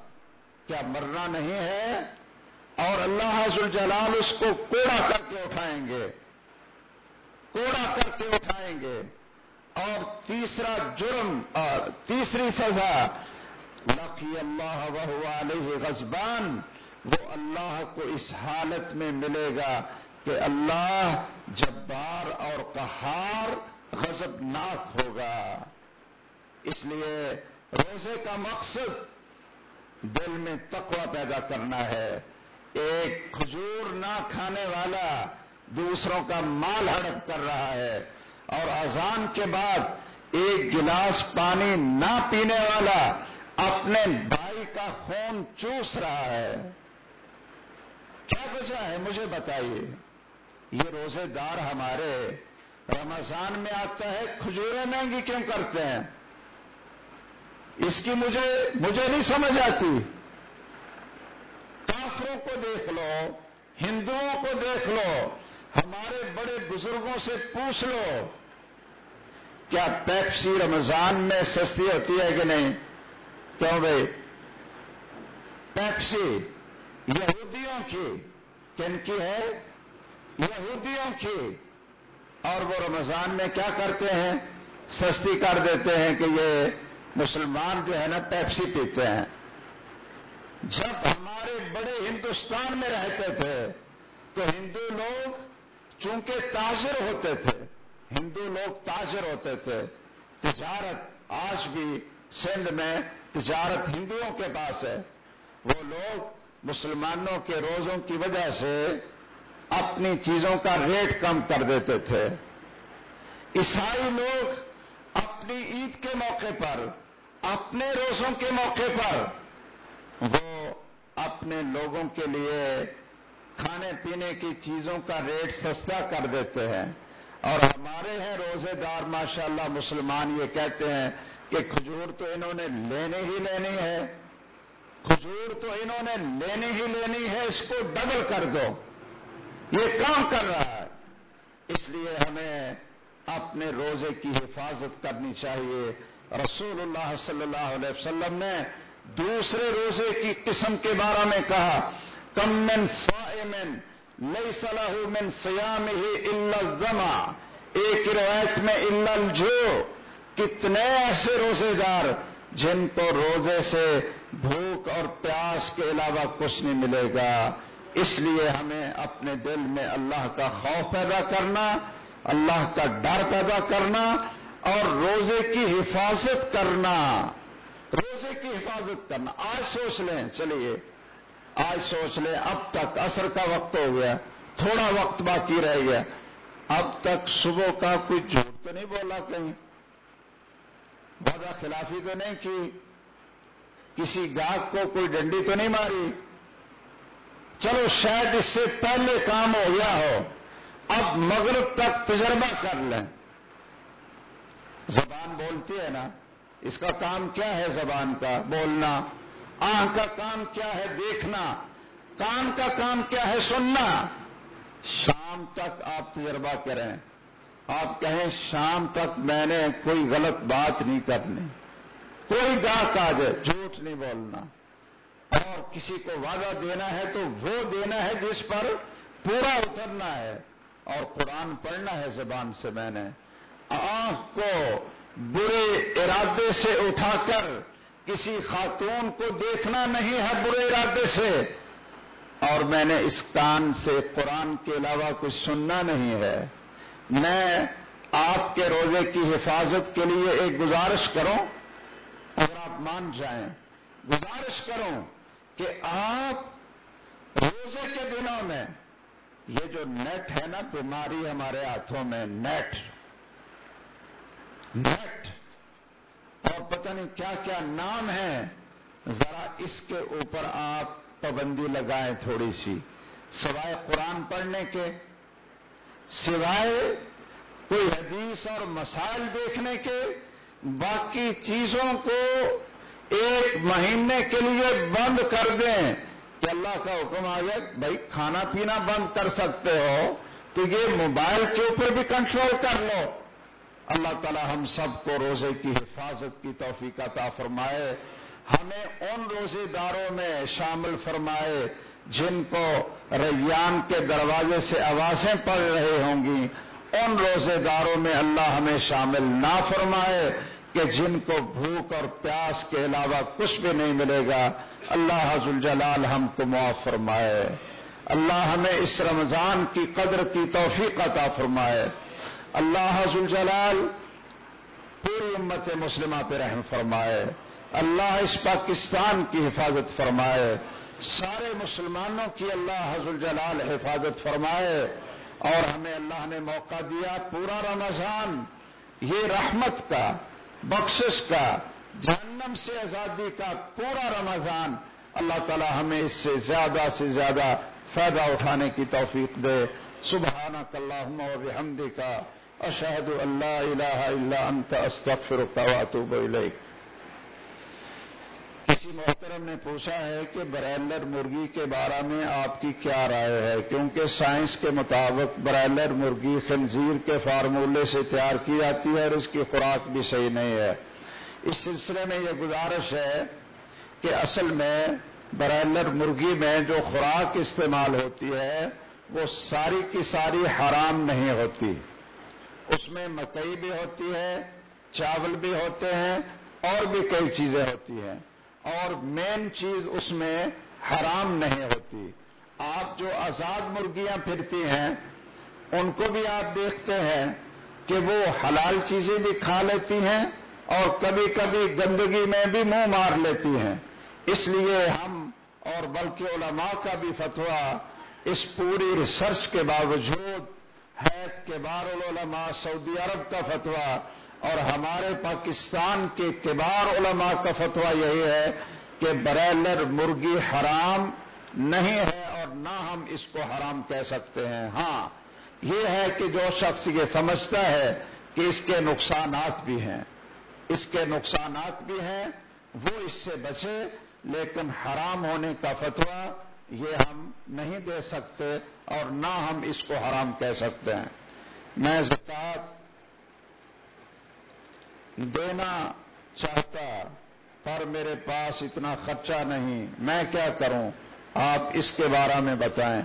کیا مرنا نہیں ہے؟ اور اللہ حضر جلال اس کو کوڑا کر کے اٹھائیں گے۔ کوڑا کر کے اٹھائیں گے۔ اور تیسرا جرم اور تیسری سزا، لقی اللہ وہ علیہ غزبان وہ اللہ کو اس حالت میں ملے گا کہ اللہ جبار اور قہار غضب ناک ہوگا۔ اس لیے روزے کا مقصد دل میں تقوی پیدا کرنا ہے۔ ایک کھجور نہ کھانے والا دوسروں کا مال ہڑپ کر رہا ہے۔ اور اذان کے بعد ایک گلاس پانی نہ پینے والا اپنے بھائی کا خون چوس رہا ہے۔ کیا وجہ ہے مجھے بتائیے؟ یہ روزے دار ہمارے رمضان میں آتا ہے کھجوریں مہنگی کیوں کرتے ہیں؟ اس کی مجھے مجھے نہیں سمجھ آتی۔ کافروں کو دیکھ لو، ہندوؤں کو دیکھ لو، ہمارے بڑے بزرگوں سے پوچھ لو۔ کیا پیپسی رمضان میں سستی ہوتی ہے کہ نہیں؟ کیوں بھائی؟ پیپسی یہودیوں کی، کن کی ہے؟ یہودیوں کی۔ اور وہ رمضان میں کیا کرتے ہیں؟ سستی کر دیتے ہیں کہ یہ مسلمان جو ہے نا پیپسی پیتے ہیں۔ جب ہمارے بڑے ہندوستان میں رہتے تھے تو ہندو لوگ چونکہ تاجر ہوتے تھے ہندو لوگ تاجر ہوتے تھے۔ تجارت آج بھی سندھ میں تجارت ہندوؤں کے پاس ہے۔ وہ لوگ مسلمانوں کے روزوں کی وجہ سے اپنی چیزوں کا ریٹ کم کر دیتے تھے۔ عیسائی لوگ اپنی عید کے موقع پر، اپنے روزوں کے موقع پر وہ اپنے لوگوں کے لیے کھانے پینے کی چیزوں کا ریٹ سستا کر دیتے ہیں۔ اور ہمارے ہیں روزے دار ماشاءاللہ مسلمان یہ کہتے ہیں کہ کھجور تو انہوں نے لینے ہی لینی ہے کھجور تو انہوں نے لینی ہی لینی ہے، اس کو ڈبل کر دو۔ یہ کام کر رہا ہے۔ اس لیے ہمیں اپنے روزے کی حفاظت کرنی چاہیے۔ رسول اللہ صلی اللہ علیہ وسلم نے دوسرے روزے کی قسم کے بارے میں کہا، کم سائمن لئی صلاح من سیام ہی الزما ایک روایت میں الجو کتنے ایسے روزے دار جن کو روزے سے بھوک اور پیاس کے علاوہ کچھ نہیں ملے گا. اس لیے ہمیں اپنے دل میں اللہ کا خوف پیدا کرنا، اللہ کا ڈر پیدا کرنا اور روزے کی حفاظت کرنا. روزے کی حفاظت کرنا. آج سوچ لیں، چلیے آج سوچ لیں اب تک اثر کا وقت ہو گیا، تھوڑا وقت باقی رہ گیا۔ اب تک صبح کا کوئی جھوٹ تو نہیں بولا کہیں۔ وعدہ خلافی تو نہیں کی۔ کسی گاہک کو کوئی ڈنڈی تو نہیں ماری۔ چلو شاید اس سے پہلے کام ہو گیا ہو۔ اب مغرب تک تجربہ کر لیں۔ زبان بولتی ہے نا، اس کا کام کیا ہے زبان کا؟ بولنا۔ آنکھ کا کام کیا ہے دیکھنا، کان کا کام کیا ہے سننا۔ شام تک آپ تجربہ کریں۔ آپ کہیں، شام تک میں نے کوئی غلط بات نہیں کرنی۔ کوئی گاہک آ جائے جھوٹ نہیں بولنا۔ اور کسی کو وعدہ دینا ہے تو وہ دینا ہے جس پر پورا اترنا ہے۔ اور قرآن پڑھنا ہے زبان سے میں نے۔ آنکھ کو برے ارادے سے اٹھا کر کسی خاتون کو دیکھنا نہیں ہے برے ارادے سے۔ اور میں نے اس کان سے قرآن کے علاوہ کچھ سننا نہیں ہے۔ میں آپ کے روزے کی حفاظت کے لیے ایک گزارش کروں۔ اگر آپ مان جائیں، گزارش کروں کہ آپ روزے کے دنوں میں، یہ جو نیٹ ہے نا، بیماری ہمارے ہاتھوں میں، نیٹ۔ نیٹ۔ اور پتہ نہیں کیا کیا نام ہے، ذرا اس کے اوپر آپ پابندی لگائیں تھوڑی سی۔ سوائے قرآن پڑھنے کے، سوائے کوئی حدیث اور مسائل دیکھنے کے، باقی چیزوں کو ایک مہینے کے لیے بند کر دیں کہ اللہ کا حکم آ جائے بھائی کھانا پینا بند کر سکتے ہو تو یہ موبائل کے اوپر بھی کنٹرول کر لو۔ اللہ تعالی ہم سب کو روزے کی حفاظت کی توفیق عطا فرمائے، ہمیں ان روزے داروں میں شامل فرمائے جن کو ریان کے دروازے سے آوازیں پڑ رہی ہوں گی۔ ان روزے داروں میں اللہ ہمیں شامل نہ فرمائے کہ جن کو بھوک اور پیاس کے علاوہ کچھ بھی نہیں ملے گا۔ اللہ حضل جلال ہم کو معاف فرمائے۔ اللہ ہمیں اس رمضان کی قدر کی توفیق عطا فرمائے۔ اللہ حضل جلال پوری امت مسلمہ پہ رحم فرمائے، اللہ اس پاکستان کی حفاظت فرمائے، سارے مسلمانوں کی اللہ حضر جلال حفاظت فرمائے، اور ہمیں اللہ نے موقع دیا پورا رمضان یہ رحمت کا، بخشش کا، جہنم سے آزادی کا پورا رمضان اللہ تعالی ہمیں اس سے زیادہ سے زیادہ فائدہ اٹھانے کی توفیق دے۔ سبحانہ کلّہ اور حمدی کا اشہد اللہ الہ الا انت استغفرک و اتوب الیک کسی محترم نے پوچھا ہے کہ برائلر مرغی کے بارے میں آپ کی کیا رائے ہے؟ کیونکہ سائنس کے مطابق برائلر مرغی خنزیر کے فارمولے سے تیار کی جاتی ہے اور اس کی خوراک بھی صحیح نہیں ہے۔ اس سلسلے میں یہ گزارش ہے کہ اصل میں برائلر مرغی میں جو خوراک استعمال ہوتی ہے، وہ ساری کی ساری حرام نہیں ہوتی۔ اس میں مکئی بھی ہوتی ہے، چاول بھی ہوتے ہیں، اور بھی کئی چیزیں ہوتی ہیں۔ اور مین چیز اس میں حرام نہیں ہوتی۔ آپ جو آزاد مرغیاں پھرتی ہیں، ان کو بھی آپ دیکھتے ہیں کہ وہ حلال چیزیں بھی کھا لیتی ہیں اور کبھی کبھی گندگی میں بھی منہ مار لیتی ہیں۔ اس لیے ہم اور بلکہ علماء کا بھی فتوا اس پوری ریسرچ کے باوجود حید کے بار العلماء سعودی عرب کا فتوا اور ہمارے پاکستان کے کبار علماء کا فتویٰ یہی ہے کہ برائلر مرغی حرام نہیں ہے اور نہ ہم اس کو حرام کہہ سکتے ہیں۔ ہاں یہ ہے کہ جو شخص یہ سمجھتا ہے کہ اس کے نقصانات بھی ہیں۔ اس کے نقصانات بھی ہیں، وہ اس سے بچے، لیکن حرام ہونے کا فتویٰ یہ ہم نہیں دے سکتے اور نہ ہم اس کو حرام کہہ سکتے ہیں۔ میں زکات دینا چاہتا پر میرے پاس اتنا خرچہ نہیں۔ میں کیا کروں؟ آپ اس کے بارے میں بتائیں۔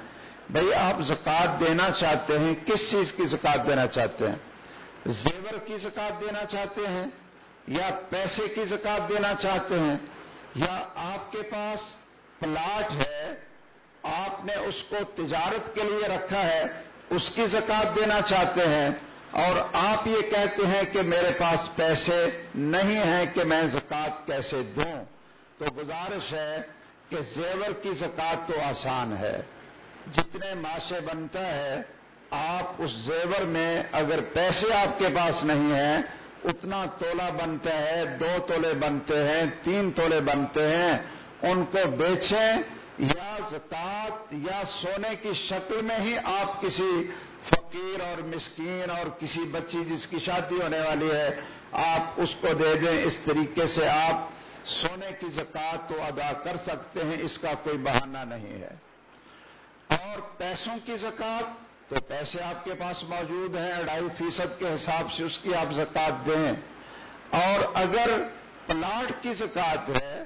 بھئی آپ زکات دینا چاہتے ہیں، کس چیز کی زکات دینا چاہتے ہیں؟ زیور کی زکات دینا چاہتے ہیں یا پیسے کی زکات دینا چاہتے ہیں؟ یا آپ کے پاس پلاٹ ہے آپ نے اس کو تجارت کے لیے رکھا ہے، اس کی زکات دینا چاہتے ہیں اور آپ یہ کہتے ہیں کہ میرے پاس پیسے نہیں ہیں کہ میں زکات کیسے دوں۔ تو گزارش ہے کہ زیور کی زکات تو آسان ہے۔ جتنے ماشے بنتا ہے، آپ اس زیور میں اگر پیسے آپ کے پاس نہیں ہیں، اتنا تولا بنتا ہے، دو تولے بنتے ہیں، تین تولے بنتے ہیں، ان کو بیچیں یا زکات یا سونے کی شکل میں ہی آپ کسی فقیر اور مسکین اور کسی بچی جس کی شادی ہونے والی ہے، آپ اس کو دے دیں۔ اس طریقے سے آپ سونے کی زکات تو ادا کر سکتے ہیں، اس کا کوئی بہانہ نہیں ہے۔ اور پیسوں کی زکات تو پیسے آپ کے پاس موجود ہیں اڑائی فیصد کے حساب سے اس کی آپ زکات دیں۔ اور اگر پلاٹ کی زکات ہے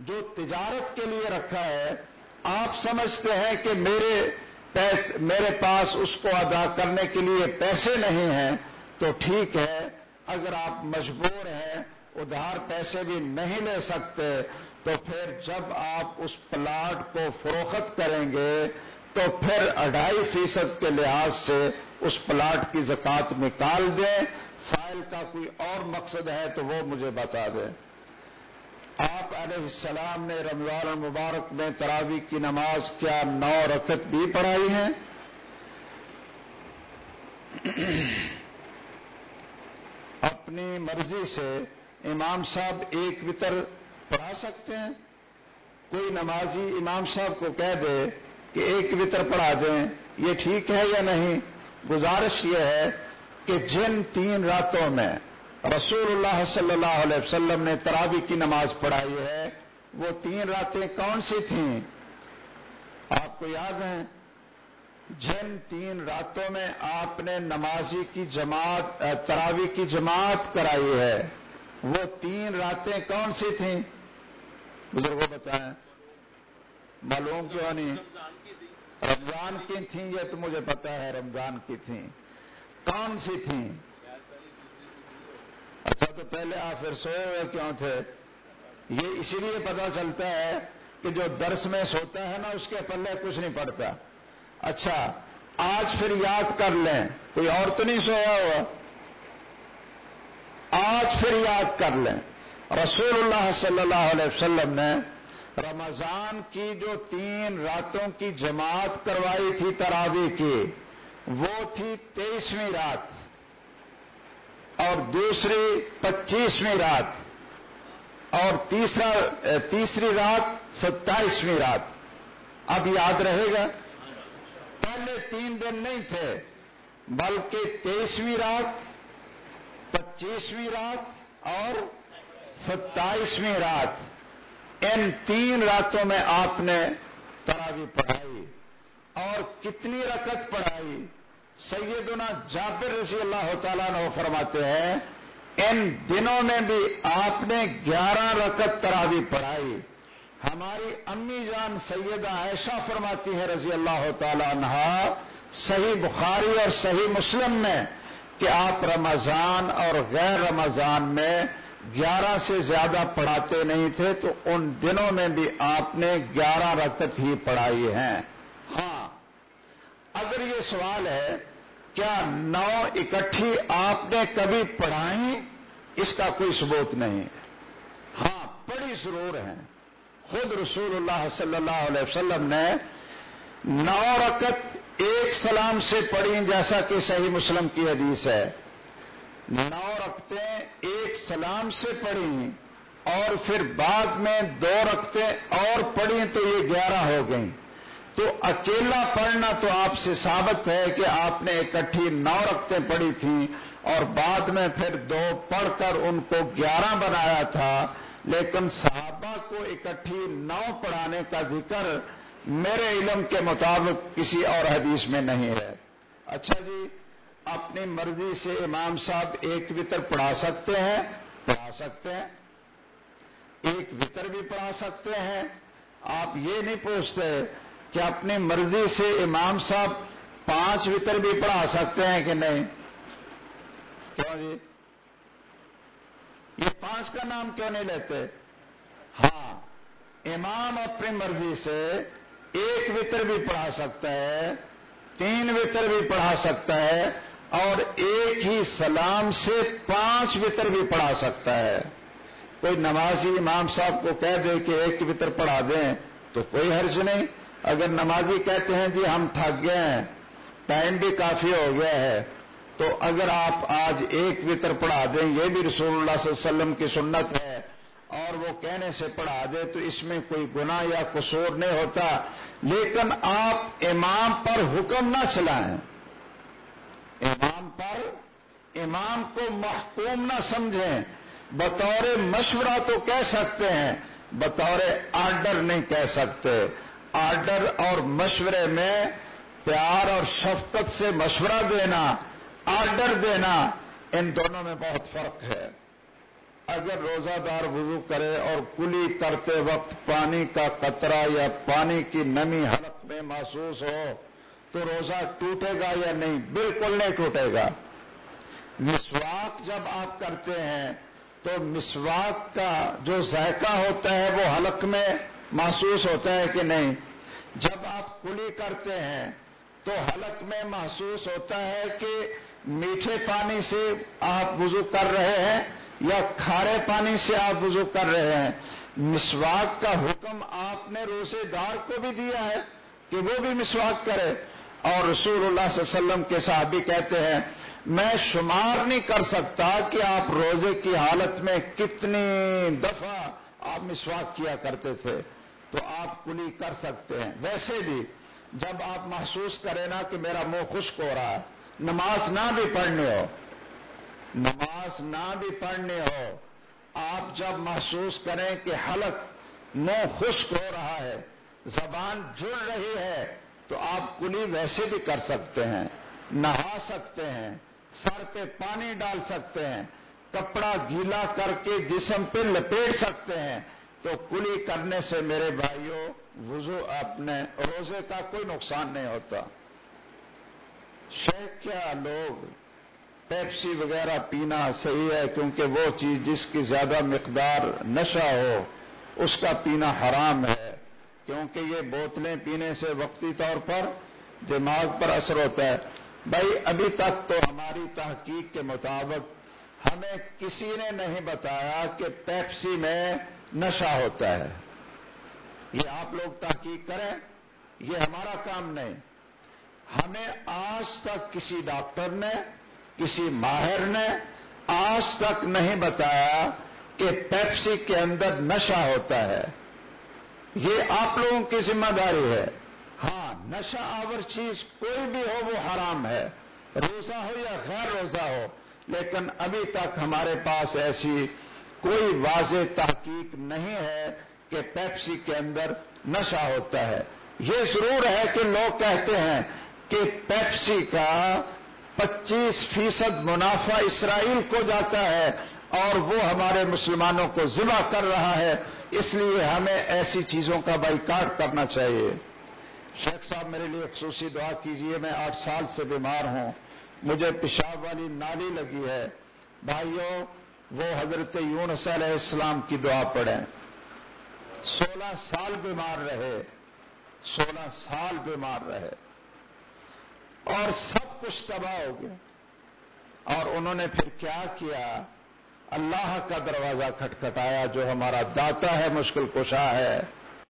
جو تجارت کے لیے رکھا ہے آپ سمجھتے ہیں کہ میرے میرے پاس اس کو ادا کرنے کے لیے پیسے نہیں ہیں، تو ٹھیک ہے، اگر آپ مجبور ہیں، ادھار پیسے بھی نہیں لے سکتے، تو پھر جب آپ اس پلاٹ کو فروخت کریں گے، تو پھر اڑائی فیصد کے لحاظ سے اس پلاٹ کی زکات نکال دیں۔ سائل کا کوئی اور مقصد ہے تو وہ مجھے بتا دیں۔ آپ علیہ السلام نے رمضان المبارک میں تراوی کی نماز کیا نو رکت بھی پڑھائی ہے (clears throat) اپنی مرضی سے امام صاحب ایک وطر پڑھا سکتے ہیں؟ کوئی نمازی امام صاحب کو کہہ دے کہ ایک وطر پڑھا دیں، یہ ٹھیک ہے یا نہیں؟ گزارش یہ ہے کہ جن تین راتوں میں رسول اللہ صلی اللہ علیہ وسلم نے تراوی کی نماز پڑھائی ہے۔ وہ تین راتیں کون سی تھیں؟ آپ کو یاد ہیں؟ جن تین راتوں میں آپ نے نمازی کی جماعت تراوی کی جماعت کرائی ہے۔ وہ تین راتیں کون سی تھیں؟ بزرگوں بتائیں۔ معلوم کیوں نہیں؟ رمضان کی تھیں یہ تو مجھے پتا ہے رمضان کی تھیں۔ کون سی تھیں؟ تو پہلے آپ پھر سوئے ہوئے کیوں تھے؟ یہ اسی لیے پتا چلتا ہے کہ جو درس میں سوتا ہے نا، اس کے پلے کچھ نہیں پڑتا۔ اچھا آج پھر یاد کر لیں، کوئی اور تو نہیں سویا ہوا؟ آج پھر یاد کر لیں۔ رسول اللہ صلی اللہ علیہ وسلم نے رمضان کی جو تین راتوں کی جماعت کروائی تھی تراوی کی، وہ تھی تیئیسویں رات۔ اور دوسری پچیسویں رات اور تیسرا، تیسری رات ستائیسویں رات۔ اب یاد رہے گا، پہلے تین دن نہیں تھے، بلکہ تیئیسویں رات، پچیسویں رات اور ستائیسویں رات۔ ان تین راتوں میں آپ نے تراوی پڑھائی اور کتنی رکت پڑھائی؟ سیدنا جابر رضی اللہ تعالیٰ نے فرماتے ہیں، ان دنوں میں بھی آپ نے گیارہ رکت تراوی پڑھائی۔ ہماری امی جان سیدہ عائشہ فرماتی ہے رضی اللہ تعالیٰ عنہ، صحیح بخاری اور صحیح مسلم میں کہ آپ رمضان اور غیر رمضان میں گیارہ سے زیادہ پڑھاتے نہیں تھے، تو ان دنوں میں بھی آپ نے گیارہ رکت ہی پڑھائی ہیں۔ ہاں اگر یہ سوال ہے، کیا نو اکٹھی آپ نے کبھی پڑھائی؟ اس کا کوئی ثبوت نہیں ہے۔ ہاں پڑھی ضرور ہیں۔ خود رسول اللہ صلی اللہ علیہ وسلم نے نو رکت ایک سلام سے پڑھی جیسا کہ صحیح مسلم کی حدیث ہے۔ نو رکھتے ایک سلام سے پڑھی اور پھر بعد میں دو رکھتے اور پڑھی تو یہ گیارہ ہو گئیں۔ تو اکیلا پڑھنا تو آپ سے ثابت ہے کہ آپ نے اکٹھی نو رکھتے پڑھی تھیں اور بعد میں پھر دو پڑھ کر ان کو گیارہ بنایا تھا، لیکن صحابہ کو اکٹھی نو پڑھانے کا ذکر میرے علم کے مطابق کسی اور حدیث میں نہیں ہے۔ اچھا جی اپنی مرضی سے امام صاحب ایک وطر پڑھا سکتے ہیں، پڑھا سکتے ہیں۔ ایک وطر بھی پڑھا سکتے ہیں۔ آپ یہ نہیں پوچھتے کہ اپنی مرضی سے امام صاحب پانچ وطر بھی پڑھا سکتے ہیں کہ نہیں؟ کیوں جی؟ یہ پانچ کا نام کیوں نہیں لیتے؟ ہاں امام اپنی مرضی سے ایک وطر بھی پڑھا سکتا ہے، تین وطر بھی پڑھا سکتا ہے، اور ایک ہی سلام سے پانچ وطر بھی پڑھا سکتا ہے۔ کوئی نمازی امام صاحب کو کہہ دے کہ ایک وطر پڑھا دیں تو کوئی حرج نہیں۔ اگر نمازی کہتے ہیں جی ہم تھک گئے ہیں، ٹائم بھی کافی ہو گیا ہے، تو اگر آپ آج ایک وطر پڑھا دیں، یہ بھی رسول اللہ صلی اللہ علیہ وسلم کی سنت ہے، اور وہ کہنے سے پڑھا دے تو اس میں کوئی گناہ یا قصور نہیں ہوتا۔ لیکن آپ امام پر حکم نہ چلائیں۔ امام پر امام کو محکوم نہ سمجھیں۔ بطور مشورہ تو کہہ سکتے ہیں، بطور آرڈر نہیں کہہ سکتے۔ آرڈر اور مشورے میں پیار اور شفقت سے مشورہ دینا، آرڈر دینا، ان دونوں میں بہت فرق ہے۔ اگر روزہ دار وضو کرے اور کلی کرتے وقت پانی کا قطرہ یا پانی کی نمی حلق میں محسوس ہو، تو روزہ ٹوٹے گا یا نہیں؟ بالکل نہیں ٹوٹے گا۔ مسواک جب آپ کرتے ہیں، تو مسواک کا جو ذائقہ ہوتا ہے وہ حلق میں محسوس ہوتا ہے کہ نہیں؟ جب آپ کلی کرتے ہیں تو حلق میں محسوس ہوتا ہے کہ میٹھے پانی سے آپ وضو کر رہے ہیں یا کھارے پانی سے آپ وضو کر رہے ہیں؟ مسواک کا حکم آپ نے روزے دار کو بھی دیا ہے کہ وہ بھی مسواک کرے۔ اور رسول اللہ صلی اللہ علیہ وسلم کے صحابی کہتے ہیں، میں شمار نہیں کر سکتا کہ آپ روزے کی حالت میں کتنی دفعہ آپ مسواک کیا کرتے تھے۔ تو آپ کلی کر سکتے ہیں۔ ویسے بھی جب آپ محسوس کریں نا کہ میرا منہ خشک ہو رہا ہے، نماز نہ بھی پڑھنے ہو، نماز نہ بھی پڑھنے ہو، آپ جب محسوس کریں کہ حلق منہ خشک ہو رہا ہے، زبان جڑ رہی ہے، تو آپ کلی ویسے بھی کر سکتے ہیں۔ نہا سکتے ہیں، سر پہ پانی ڈال سکتے ہیں، کپڑا گیلا کر کے جسم پہ لپیٹ سکتے ہیں۔ تو کلی کرنے سے میرے بھائیوں وضو اپنے روزے کا کوئی نقصان نہیں ہوتا۔ شیخ، کیا لوگ پیپسی وغیرہ پینا صحیح ہے؟ کیونکہ وہ چیز جس کی زیادہ مقدار نشہ ہو، اس کا پینا حرام ہے۔ کیونکہ یہ بوتلیں پینے سے وقتی طور پر دماغ پر اثر ہوتا ہے۔ بھائی، ابھی تک تو ہماری تحقیق کے مطابق ہمیں کسی نے نہیں بتایا کہ پیپسی میں نشہ ہوتا ہے۔ یہ آپ لوگ تحقیق کریں، یہ ہمارا کام نہیں۔ ہمیں آج تک کسی ڈاکٹر نے، کسی ماہر نے آج تک نہیں بتایا کہ پیپسی کے اندر نشہ ہوتا ہے۔ یہ آپ لوگوں کی ذمہ داری ہے۔ ہاں نشہ آور چیز کوئی بھی ہو وہ حرام ہے۔ روزہ ہو یا غیر روزہ ہو، لیکن ابھی تک ہمارے پاس ایسی کوئی واضح تحقیق نہیں ہے کہ پیپسی کے اندر نشہ ہوتا ہے۔ یہ ضرور ہے کہ لوگ کہتے ہیں کہ پیپسی کا پچیس فیصد منافع اسرائیل کو جاتا ہے اور وہ ہمارے مسلمانوں کو ذبح کر رہا ہے۔ اس لیے ہمیں ایسی چیزوں کا بائیکاٹ کرنا چاہیے۔ شیخ صاحب، میرے لیے خصوصی دعا کیجیے، میں آٹھ سال سے بیمار ہوں۔ مجھے پیشاب والی نالی لگی ہے۔ بھائیوں وہ حضرت یونس علیہ السلام کی دعا پڑھیں۔ سولہ سال بیمار رہے۔ سولہ سال بیمار رہے۔ اور سب کچھ تباہ ہو گیا۔ اور انہوں نے پھر کیا کیا؟ اللہ کا دروازہ کھٹکھٹایا جو ہمارا داتا ہے، مشکل کشا ہے۔